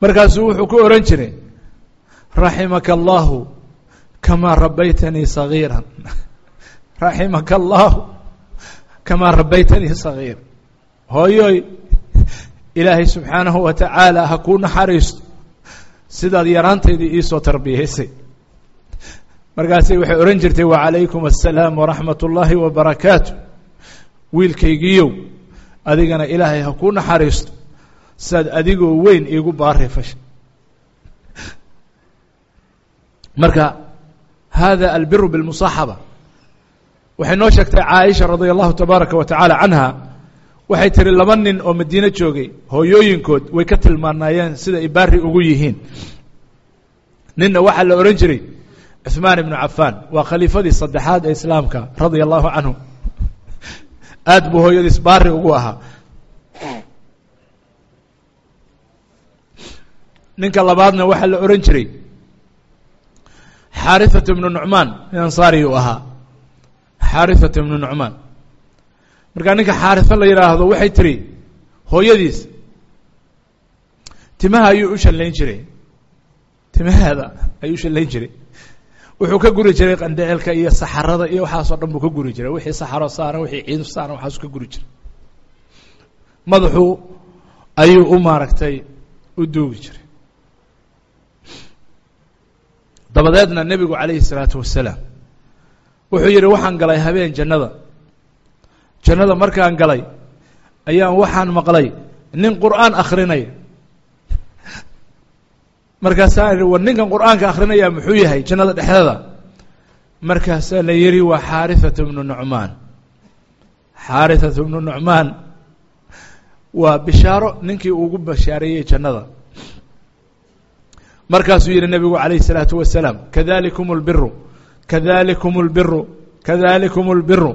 Markaasuu wuxuu ku ohan jiray raximaka allahu kamaa rabaytanii sagiira raximaka allahu kamaa rabaytanii sagiira hooyoy ilaahay subxaanahu wa tacaala ha kuu naxariisto. Sidaad yaraantaydii iisoo tarbiyaysay markaasay waxay odhan jirtay wacalaykum assalaam waraxmat ullaahi wabarakaatu wiilkaygiiyow adigana ilaahay ha kuu naxariisto. Sidaad adigoo weyn iigu baari fasha marka hada albiru biاlmusaaxaba waxay noo sheegtay caaisha radia allahu tabaaraka wa tacaala canha. Waxay tihi laba nin oo madiine joogay hooyooyinkood way ka tilmaanaayeen sida ibaari ugu yihiin. Ninna waxaa la odhan jiray cuثmaan ibnu cafaan waa khaliifadii saddexaad ee islaamka radia allahu canhu. Aad buu hooyadiis baari ugu ahaa. Ninka labaadna waxaa la odhan jiray xaariثat ibnu nucmaan nin ansaari uu ahaa xaariat ibnu nucmaan. Markaa ninka xaarisa la yidhaahdo waxay tiri hooyadiis timaha ayuu u shallayn jiray. Timahaada ayuu shallayn jiray. Wuxuu ka guri jiray qandhecelka iyo saxarada iyo waxaasoo dhan buu ka guri jiray. Wixii saxaro saaran wixii ciidu saaran waxaasu ka guri jiray. Madaxu ayuu u maaragtay u duugi jiray. Dabadeedna nebigu calayhi الsalaatu wasalaam wuxuu yidhi waxaan galay habeen jannada. Jannada markaan galay ayaan waxaan maqlay nin qur'aan akrinaya markaasaan idhi war ninkan qur'aanka akrinaya muxuu yahay jannada dhexdeeda? Markaasaa la yidhi waa xaarihatu bnu nucmaan. Xaarihatu bnu nucmaan waa bishaaro ninkii ugu bashaareeyey jannada. Markaasuu yidhi nebigu calayh isalaatu wasalaam kadalikum lbiru kadalikum اlbiru kadalikum اlbiru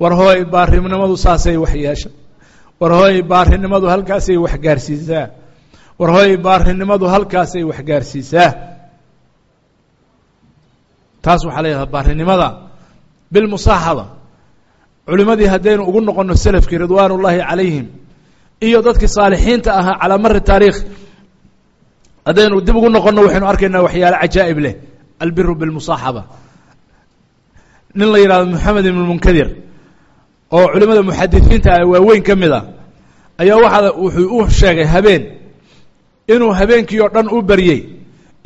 war hooy baarinimadu saasay wax yeesha war hooy baarinimadu halkaasay wax gaarsiisaa war hooy baarinimadu halkaasay wax gaarsiisaa taas waxaa leedaha baarinimada bilmusaaxaba culimadii haddaynu ugu noqono selafkii ridwaan calayhim iyo dadkii saalixiinta ahaa calaa mari taariikh haddaynu dib ugu noqono waxaynu arkaynaa waxyaale cajaa'ib leh albiru bilmusaaxaba nin la yidhahdo moxamed ibn munkadir oo culimada muxadisiinta ah waaweyn ka mid a ayaa waxaa wuxuu u sheegay habeen inuu habeenkii oo dhan u baryey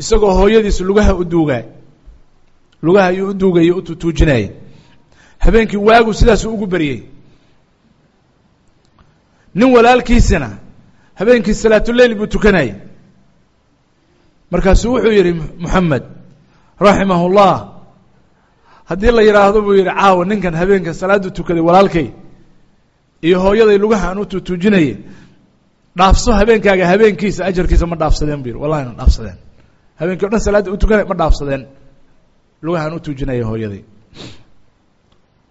isagoo hooyadiis lugaha u duugaa lugaha ayuu u duugayey u tutuujinayay habeenkii waagu sidaasuu ugu baryey. Nin walaalkiisina habeenkii salaatuleyl buu tukanayay. Markaasuu wuxuu yidhi moxamed raximah اllah haddii la yidhaahdo buu yidhi caawa ninkan habeenka salaaddu tukaday walaalkay iyo hooyaday lugaha aan u tutuujinayay dhaafso habeenkaaga habeenkiisa ajarkiisa ma dhaafsadeen bu yidhi. Wallahi ma dhaafsadeen. Habeenkii o dhan salaadda u tukanay ma dhaafsadeen. Lugaha aan u tuujinaya hooyaday.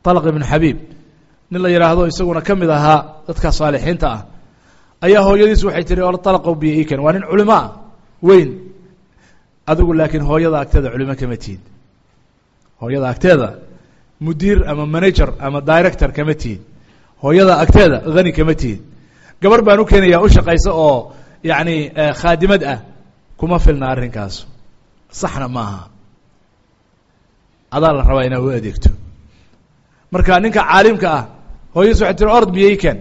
طalq ibn xabiib nin la yidhaahdo isaguna ka mid ahaa dadka saalixiinta ah ayaa hooyadiis waxay tihi or طalqow biyo waa nin culimo ah weyn. Adigu laakiin hooyada agteeda culimo kama tihid hooyada agteeda. Mudiir ama manager ama director kama tihid hooyada agteeda hani kama tihid gabar baan u keenayaa u shaqaysa oo yacni khaadimad ah. Kuma filna arrinkaas saxna maaha adaa la rabaa inaad u adeegto. Marka ninka caalimka ah hooyadiis waxay tiri ord biyey ken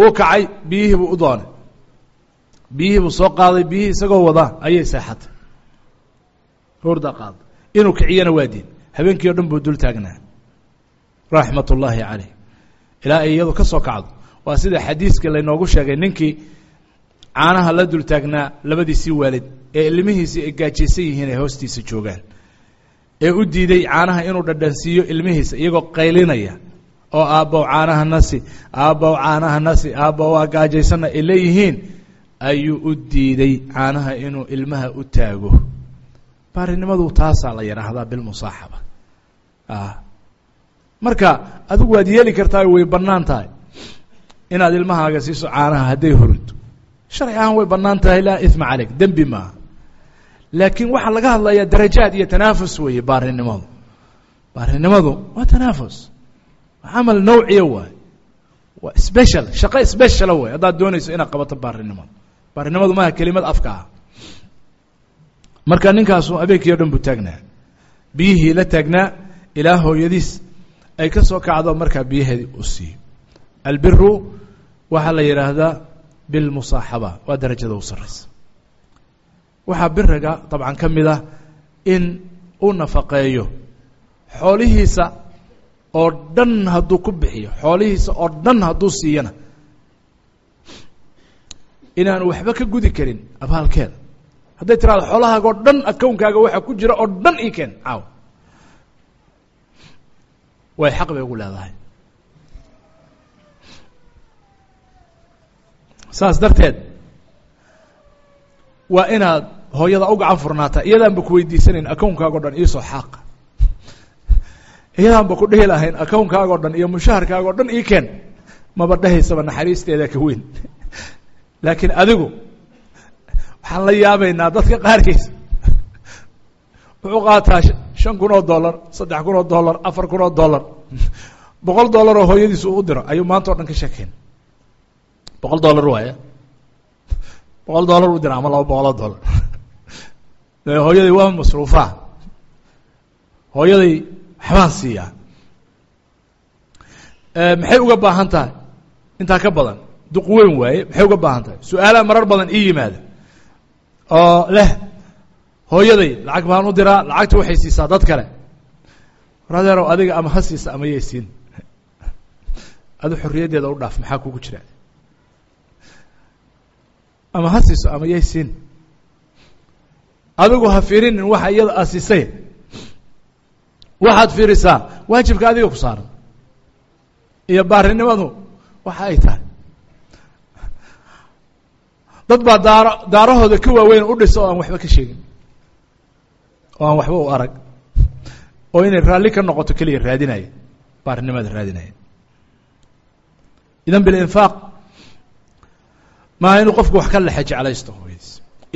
uu kacay biyihii buu u doonay. Biyihii buu soo qaaday biyihii isagoo wada ayay seexatay. Hurda qaaday inuu kiciyana waa diin habeenkii o dhan buu dul taagnaa. Raxmat ullaahi caleyh ilaa ay iyadu ka soo kacdo. Waa sida xadiiskii laynoogu sheegay ninkii caanaha la dul taagnaa labadiisii waalid ee ilmihiisii ay gaajaysan yihiin ay hoostiisa joogaan. Ee u diiday caanaha inuu dhadhansiiyo ilmihiisa iyagoo qaylinaya oo aabbow caanaha nasi aabbow caanaha nasi aabbow waa gaajaysanna ay leeyihiin. Ayuu u diiday caanaha inuu ilmaha u taago. Baarinimadu taasaa la yidhaahdaa bilmusaaxaba marka adigu waad yeeli kartaa way bannaan tahay. Inaad ilmahaaga siiso caanaha hadday horido sharci ahaan way bannaan tahay laa ima caleyk dembi maaha. Laakiin waxaa laga hadlayaa darajaad iyo tanaafus weeye baarinimadu baarinimadu waa tanaafus. Camal nawciya waay. Waa special shaqo speciala way haddaad doonayso inaad qabato baarinimadu baarinimadu maaha kelimad afka ah. Marka ninkaasu habeenkii o dhan buu taagnaa biyihii la taagnaa ilaa hooyadiis ay ka soo kacdo markaa biyaheedi u siiyo. Albiru waxaa la yidhaahdaa bilmusaaxaba waa darajada u sarraysa waxaa biriga dabcan ka mid ah in uu nafaqeeyo xoolihiisa oo dhan hadduu ku bixiyo xoolihiisa oo dhan hadduu siiyana inaanu waxba ka gudi karin abaalkeeda hadday tirahdo xoolahaaga oo dhan akownkaaga waxaa ku jira oo dhan ii keen caaw way xaq bay ugu leedahay. Saas darteed waa inaad hooyada u gacan furnaata iyadaanba ku weydiisanayn akownkaaga o dhan iisoo xaaqa iyadaanba ku dhihi lahayn akownkaaga o dhan iyo mushaharkaaga o dhan ii keen maba dhahaysaba naxariisteeda ka weyn. Laakiin adigu waxaan la yaabaynaa dadka qaarkiis wuxuu qaataa shan kun oo dollar saddex kun oo dollar afar kun oo dollar. Boqol dollar oo hooyadiis uu u diro ayuu maanta o dhan ka sheekeyn. Boqol dollar waaya? Boqol dollar u dira ama laba boqoloo dollar. Hooyaday waa masruufaa hooyaday waxbaan siiyaa maxay uga baahan tahay? Intaa ka badan duq weyn waaye maxay uga baahan tahay? Su'aalaha marar badan ii yimaada. Oo leh hooyaday lacag baan u diraa lacagta waxay siisaa dad kale. Radeerow adiga ama ha siisa ama yay siin. Adu xorriyaddeeda u dhaaf maxaa kugu jira? Ama ha siiso ama yay adigu ha fiirinin waxa iyada aa siisay. Waxaad fiirisaa waajibka adiga ku saaran. Iyo baarinimadu waxa ay tahay. Dad baa daaro daarahooda ka waaweyn u dhisa oo aan waxba ka sheegin oo aan waxba u arag oo inay raalli ka noqoto keliya raadinaya baarinimada raadinaya idan bilinfaaq maaha inuu qofku wax ka lexe jeclaysto hooyadiis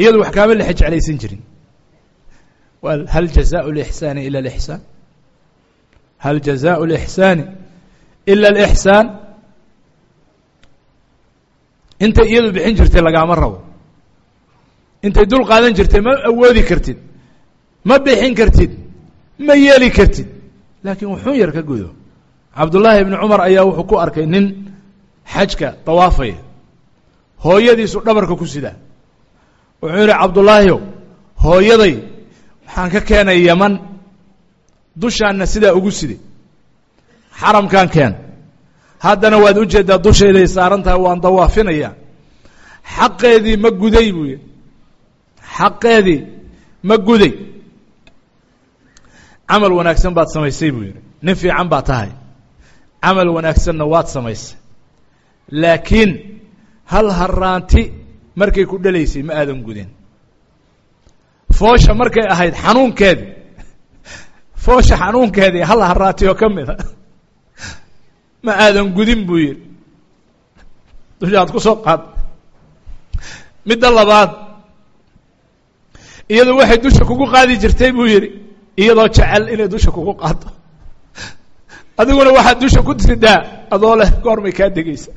iyadu wax kaama lexe jeclaysan jirin hal jazaء اlإxsaani ila اlإxsaan hal jazaء اlإxsaani ila اlإxsaan intay iyadu bixin jirtay lagaama rabo intay dul qaadan jirtay ma awoodi kartid ma bixin kartid. Ma yeeli kartid. Laakiin wuxuu yar ka gudo. Cabdullaahi ibni cumar ayaa wuxuu ku arkay nin xajka dawaafaya hooyadiisu dhabarka ku sidaa wuxuu yihi cabdullaahiyow hooyaday waxaan ka keenay yaman. Dushaanna sidaa ugu siday xaramkaan keen. Haddana waad u jeedaa dushayday saaran tahay waan dawaafinayaa. Xaqeedii ma guday buu yihi xaqeedii ma guday camal wanaagsan baad samaysay buu yihi nin fiican baa tahay. Camal wanaagsanna waad samaysay. Laakiin hal haraanti markay ku dhalaysay ma aadan gudin. Foosha markay ahayd xanuunkeedii foosha xanuunkeedii hal haraati oo ka mida ma aadan gudin buu yihi dushaad ku soo qaad. Midda labaad. Iyadu waxay dusha kugu qaadi jirtay buu yihi iyadoo jecel inay dusha kugu qaado adiguna waxaad dusha ku tiridaa adoo leh goormay kaa degeysa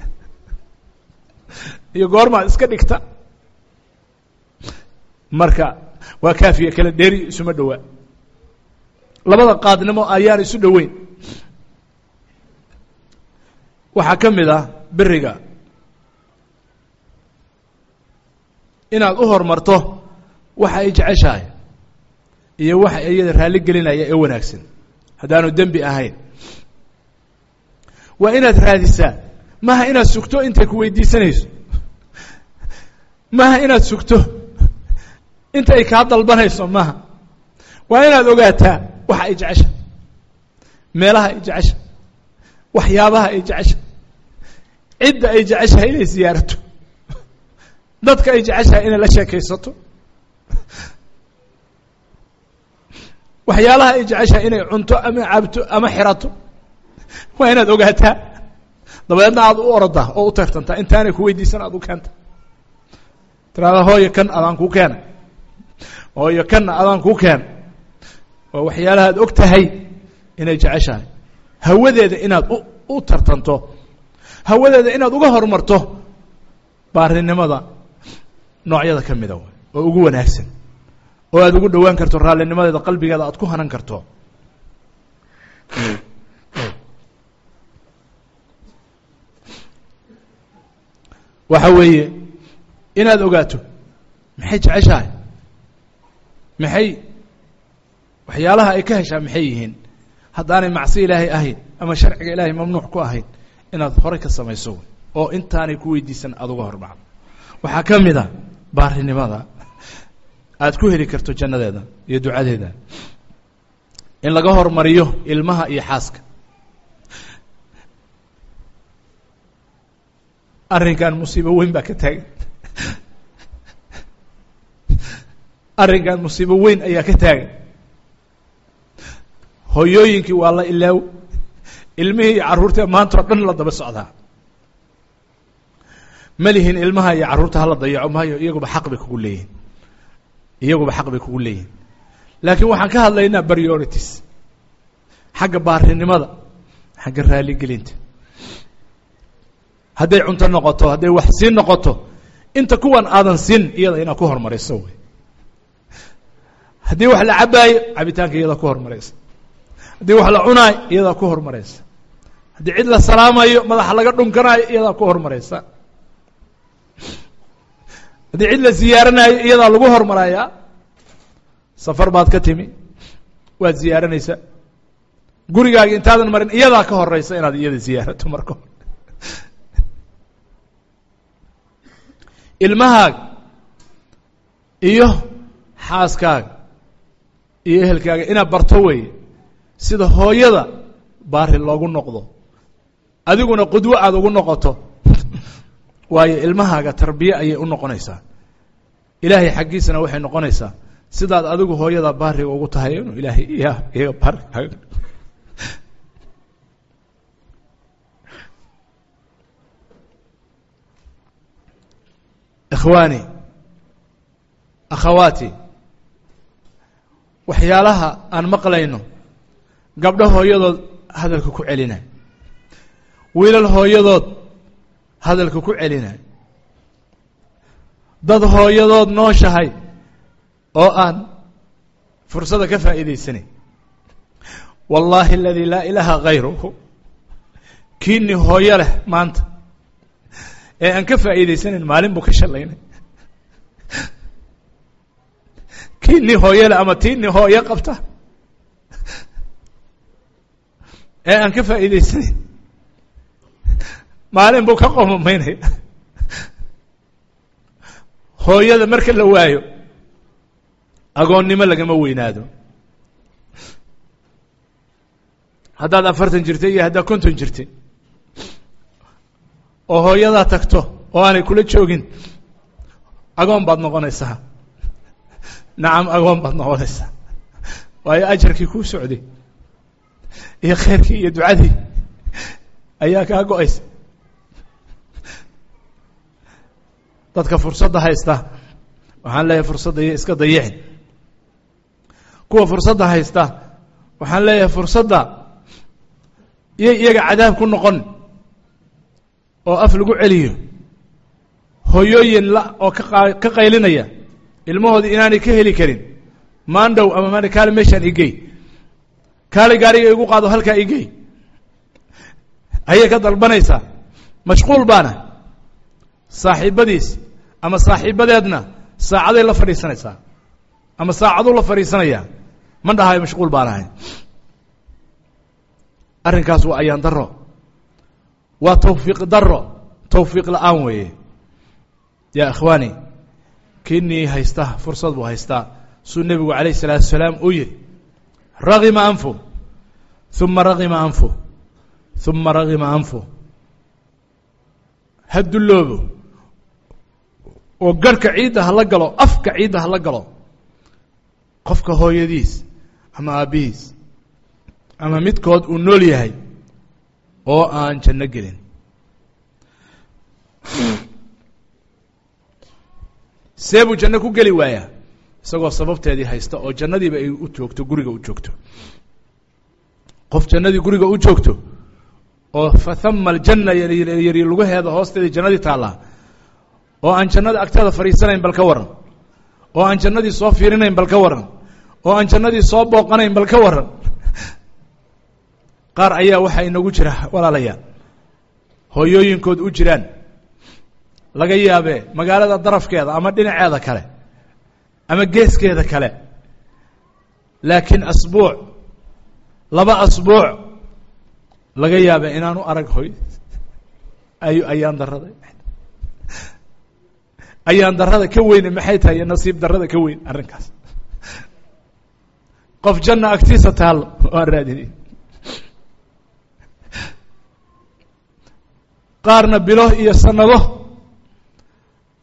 iyo goormaad iska dhigta. Marka waa kaafiya kala dheeri isuma dhowaa. Labada qaadnimo ayaan isu dhoweyn. Waxaa ka mid ah beriga. Inaad u hormarto waxa ay jeceshahay iyo waxa iyada raalli gelinaya ee wanaagsan. Haddaanu dembi ahayn. Waa inaad raadisaa maaha inaad sugto intay ku weydiisanayso. Maaha inaad sugto inta ay kaa dalbanayso maaha. Waa inaad ogaataa waxa ay jecesha meelaha ay jecesha waxyaabaha ay jecesha cidda ay jeceshahay inay siyaarato dadka ay jeceshahay inay la sheekaysato waxyaalaha ay jeceshahay inay cunto ama cabto ama xirato waa inaad ogaataa. Dabadeedna aad u orodaa oo u tartantaa intaanay ku weydiisan aad u keenta tiraada hooyo kan adaan kuu keena hooyo kanna adaan kuu keena waa waxyaalaha ad og tahay inay jeceshahay. Hawadeeda inaad u tartanto hawadeeda inaad uga horumarto baarinimada noocyada ka mida oo ugu wanaagsan oo aad ugu dhowaan karto raallinimadeeda qalbigeeda aad ku hanan karto. Waxa weeye inaad ogaato maxay jeceshahay? Maxay waxyaalaha ay ka heshaa maxay yihiin? Haddaanay macsi ilaahay ahayn ama sharciga ilaahay mamnuuc ku ahayn inaad horey ka samayso oo intaanay ku weydiisan aada uga hormacdo. Waxaa ka mid a baarinimada aad ku heli karto jannadeeda iyo ducadeeda. In laga hormariyo ilmaha iyo xaaska. Arrinkan musiibo weyn baa ka taagan. Arrinkan musiibo weyn ayaa ka taagan. Hooyooyinkii waa la ilaaw. Ilmihii iyo carruurta maanta oo dhan la daba socdaa. Ma lihin ilmaha iyo carruurta hala dayaco maayo iyaguba xaq bay kugu leeyihiin iyaguba xaq bay kugu leeyihiin laakiin waxaan ka hadlaynaa priorities. Xagga baarinimada xagga raaligelinta. Hadday cunto noqoto hadday wax siin noqoto inta kuwan aadan siin iyada inaad ku hormarayso wey haddii wax la cabaayo cabitaanka iyadaa ku hormaraysa haddii wax la cunaayo iyadaa ku hormaraysa haddii cid la salaamayo madaxa laga dhunkanaayo iyadaa ku hormaraysa haddii cid la ziyaaranaayo iyadaa lagu hormarayaa safar baad ka timi. Waad ziyaaranaysaa gurigaaga intaadan marin iyadaa ka horeysa inaad iyada ziyaarato marka ilmahaaga iyo xaaskaaga iyo ehelkaaga inaad barto weeye sida hooyada baari loogu noqdo adiguna qudwo aada ugu noqoto waayo ilmahaaga tarbiye ayay u noqonaysaa. Ilaahay xaggiisana waxay noqonaysaa. Sidaad adigu hooyada baariga ugu tahay inuu ilaahay iya iyaga baari ikhwaani akhawaati waxyaalaha aan maqlayno gabdho hooyadood hadalka ku celinay wiilal hooyadood hadalka ku celinay dad hooyadood nooshahay oo aan fursada ka faa'iidaysanayn wallaahi aladii laa ilaaha hayruhu kiini hooyo leh maanta ee aan ka faa'iidaysanayn maalin buu ka shallaynay. Kiini hooyo leh ama tiini hooyo qabta ee aan ka faa'iidaysanayn maalin buu ka qoomamaynaya hooyada marka la waayo agoonnimo lagama weynaado. Haddaad afartan jirtay iyo haddaad konton jirtay oo hooyadaa tagto oo aanay kula joogin agoon baad noqonaysaa. Nacam agoon baad noqonaysaa. Waayo ajarkii kuu socday iyo khayrkii iyo ducadii ayaa kaa go'aysa dadka fursadda haysta. Waxaan leeyahay fursadda iyo iska dayicin. Kuwa fursadda haysta. Waxaan leeyahay fursadda iyo iyaga cadaab ku noqon oo af lagu celiyo. Hooyooyin la oo ka ka qaylinaya. Ilmahoodii inaanay ka heli karin. Maandhow ama maan kaali meeshaan igey kaali gaariga igu qaado halkaa igey ayay ka dalbanaysaa. Mashquul baana saaxiibadiis ama saaxiibadeedna saacaday la fadhiisanaysaa ama saacaduu la fadhiisanayaa ma dhahayo mashquul baan ahay. Arrinkaas waa ayaan daro waa tawfiiq daro tawfiiq la'aan weeye. Yaa ikhwaani kinii haysta fursad buu haystaa. Suu nebigu calayh isalaatu salaam uu yihi ragima anfu uma ragima anfu uma ragima anfu. Ha dulloobo oo garhka ciidda hala galo afka ciidda hala galo qofka hooyadiis ama aabbihiis ama midkood uu nool yahay oo aan janno gelin see buu janno ku geli waayaa isagoo sababteedii haysta oo jannadiiba ay u joogto guriga u joogto qof jannadii guriga u joogto oo fathama aljanna yari lugaheeda hoosteedii jannadii taallaa oo aan jannada agteeda fadhiisanayn bal ka waran oo aan jannadii soo fiirinayn bal ka waran oo aan jannadii soo booqanayn bal ka waran. Qaar ayaa waxaa inagu jira walaalayaal. Hooyooyinkood u jiraan. Laga yaabee magaalada darafkeeda ama dhinaceeda kale ama geeskeeda kale. Laakiin asbuuc laba asbuuc laga yaaba inaanu arag hoy ayu ayaan darada ayaan darada ka weyne maxay tahay nasiib darada ka weyn arrinkaas. Qof janna agtiisa taallo waan raadinay qaarna bilo iyo sanado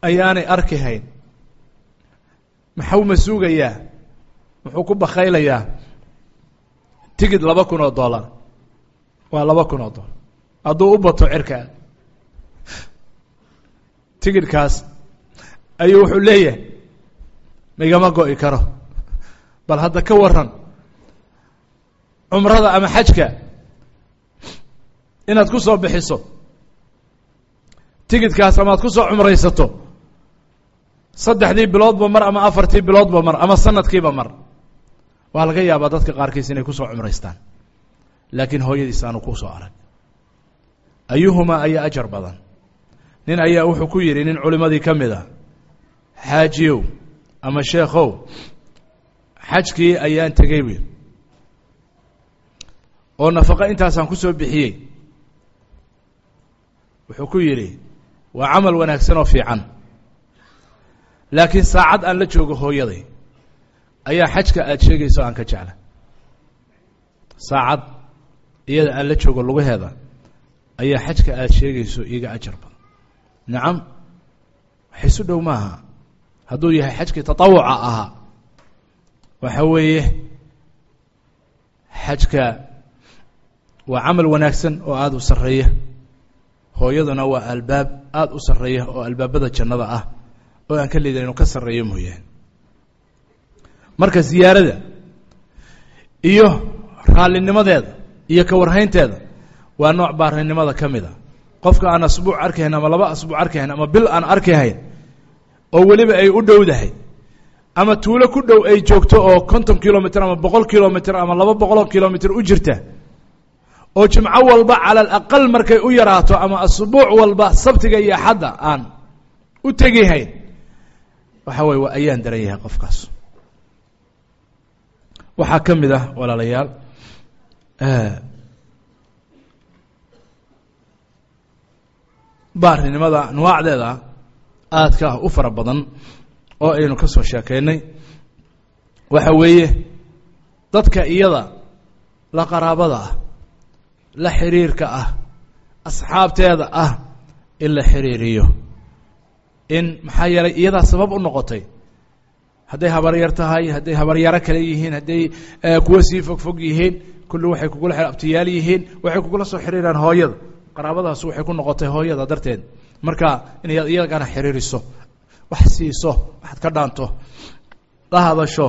ayaanay arki hayn. Maxau ma suugayaa muxuu ku bakaylayaa tigid laba kun oo dollar. Waa laba kun oo dollar. Hadduu u bato cirkaa tigidhkaas ayuu wuxuu leeyahay migama go'i karo. Bal hadda ka waran cumrada ama xajka inaad ku soo bixiso tigidkaas amaad ku soo cumraysato saddexdii biloodba mar ama afartii biloodba mar ama sanadkiiba mar waa laga yaabaa dadka qaarkiis inay ku soo cumraystaan. Laakiin hooyadiis aanu ku soo arag. Ayuhumaa ayaa ajar badan. Nin ayaa wuxuu ku yidhi nin culimadii ka mid a xaajiyow ama sheekhow xajkii ayaan tegey wi oo nafaqo intaasaan ku soo bixiyey wuxuu ku yidhi waa camal wanaagsan oo fiican. Laakiin saacad aan la joogo hooyaday ayaa xajka aada sheegayso aan ka jecla. Saacad iyada aan la joogo lugaheeda ayaa xajka aada sheegayso iiga ajar badan. Nacam waxaysu dhow maaha hadduu yahay xajkii tatawuca ahaa waxa weeye xajka waa camal wanaagsan oo aada u sarreeya. Hooyaduna waa albaab aada u sarreeya oo albaabada jannada ah oo aan ka liidan inu ka sarreeyo mooyaane. Marka siyaarada iyo raalinimadeeda iyo ka warhaynteeda waa nooc baarinimada ka mid a qofka aan asbuuc arkahayn ama laba asbuuc arkahayn ama bil aan arkahayn oo weliba ay u dhowdahay ama tuulo ku dhow ay joogto oo konton kilomitr ama boqol kilomitr ama laba boqoloo kilomitr u jirta oo jimco walba cala alaqal markay u yaraato ama asbuuc walba sabtiga iyo axadda aan u tegihayn waxa weye waa ayaan daran yahay qofkaas. Waxaa ka mid ah walaalayaal baarinimada anwaacdeeda aadka ah u fara badan oo aynu ka soo sheekeynay waxa weeye dadka iyada la qaraabada ah la xiriirka ah asxaabteeda ah in la xiriiriyo. In maxaa yeelay iyadaa sabab u noqotay hadday habaryar tahay hadday habaryaro kale yihiin hadday kuwa sii fog fog yihiin kulli waxay kugula abtiyaal yihiin waxay kugula soo xiriiraan hooyada. Qaraabadaas waxay ku noqotay hooyada darteed marka inaad iyagana xiriiriso wax siiso waxaad ka dhaanto la hadasho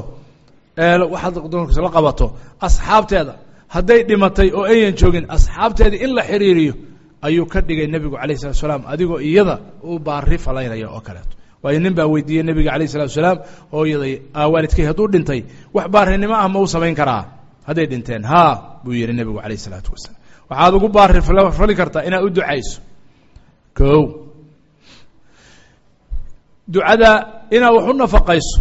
waxaad doonkiisa la qabato asxaabteeda hadday dhimatay oo ayan joogin asxaabteeda in la xiriiriyo ayuu ka dhigay nebigu calayh salatu salaam adigoo iyada u baari falaynaya oo kaleeto. Waayo nin baa weydiiyey nebiga calayh salatu salaam hooyaday waalidkay hadduu dhintay wax baarinimo ah ma u samayn karaa? Hadday dhinteen ha buu yihi nebigu calayh isalaatu wasalaam. Waxaad ugu baari fali kartaa inaad u ducayso o ducada inaad wax u nafaqayso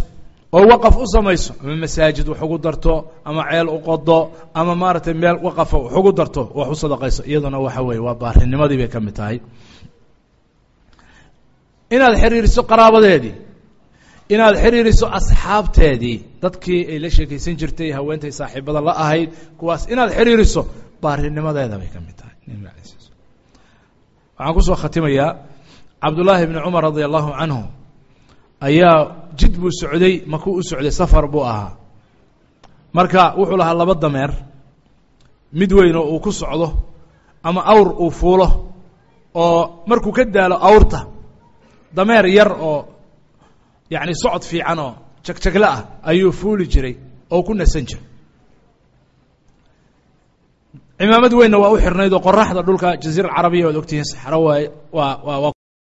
oo waqaf u samayso ama masaajid wax ugu darto ama ceel u qodo ama maaragtay meel waqafa wax ugu darto wax u sadaqayso iyaduna waxa weeye waa baarinimadii bay ka mid tahay. Inaad xiriiriso qaraabadeedii inaad xiriiriso asxaabteedii dadkii ay la sheekaysan jirtay haweentay saaxiibada la ahayd kuwaas inaad xiriiriso baarinimadeeda bay ka mid tahay waxaan ku soo khatimayaa cabdullaahi bni cumar radia allahu canhu. Ayaa jid buu socday makuu u socday safar buu ahaa. Marka wuxuu lahaa laba dameer. Mid weyn oo uu ku socdo ama awr uu fuulo oo markuu ka daalo awrta dameer yar oo yacni socod fiican oo jagjagle ah ayuu fuuli jiray oo ku nasan jiray cimaamad weynna waa u xirnayd oo qoraxda dhulka jaziira alcarabiya waad ogtihiin saxro waay waa waa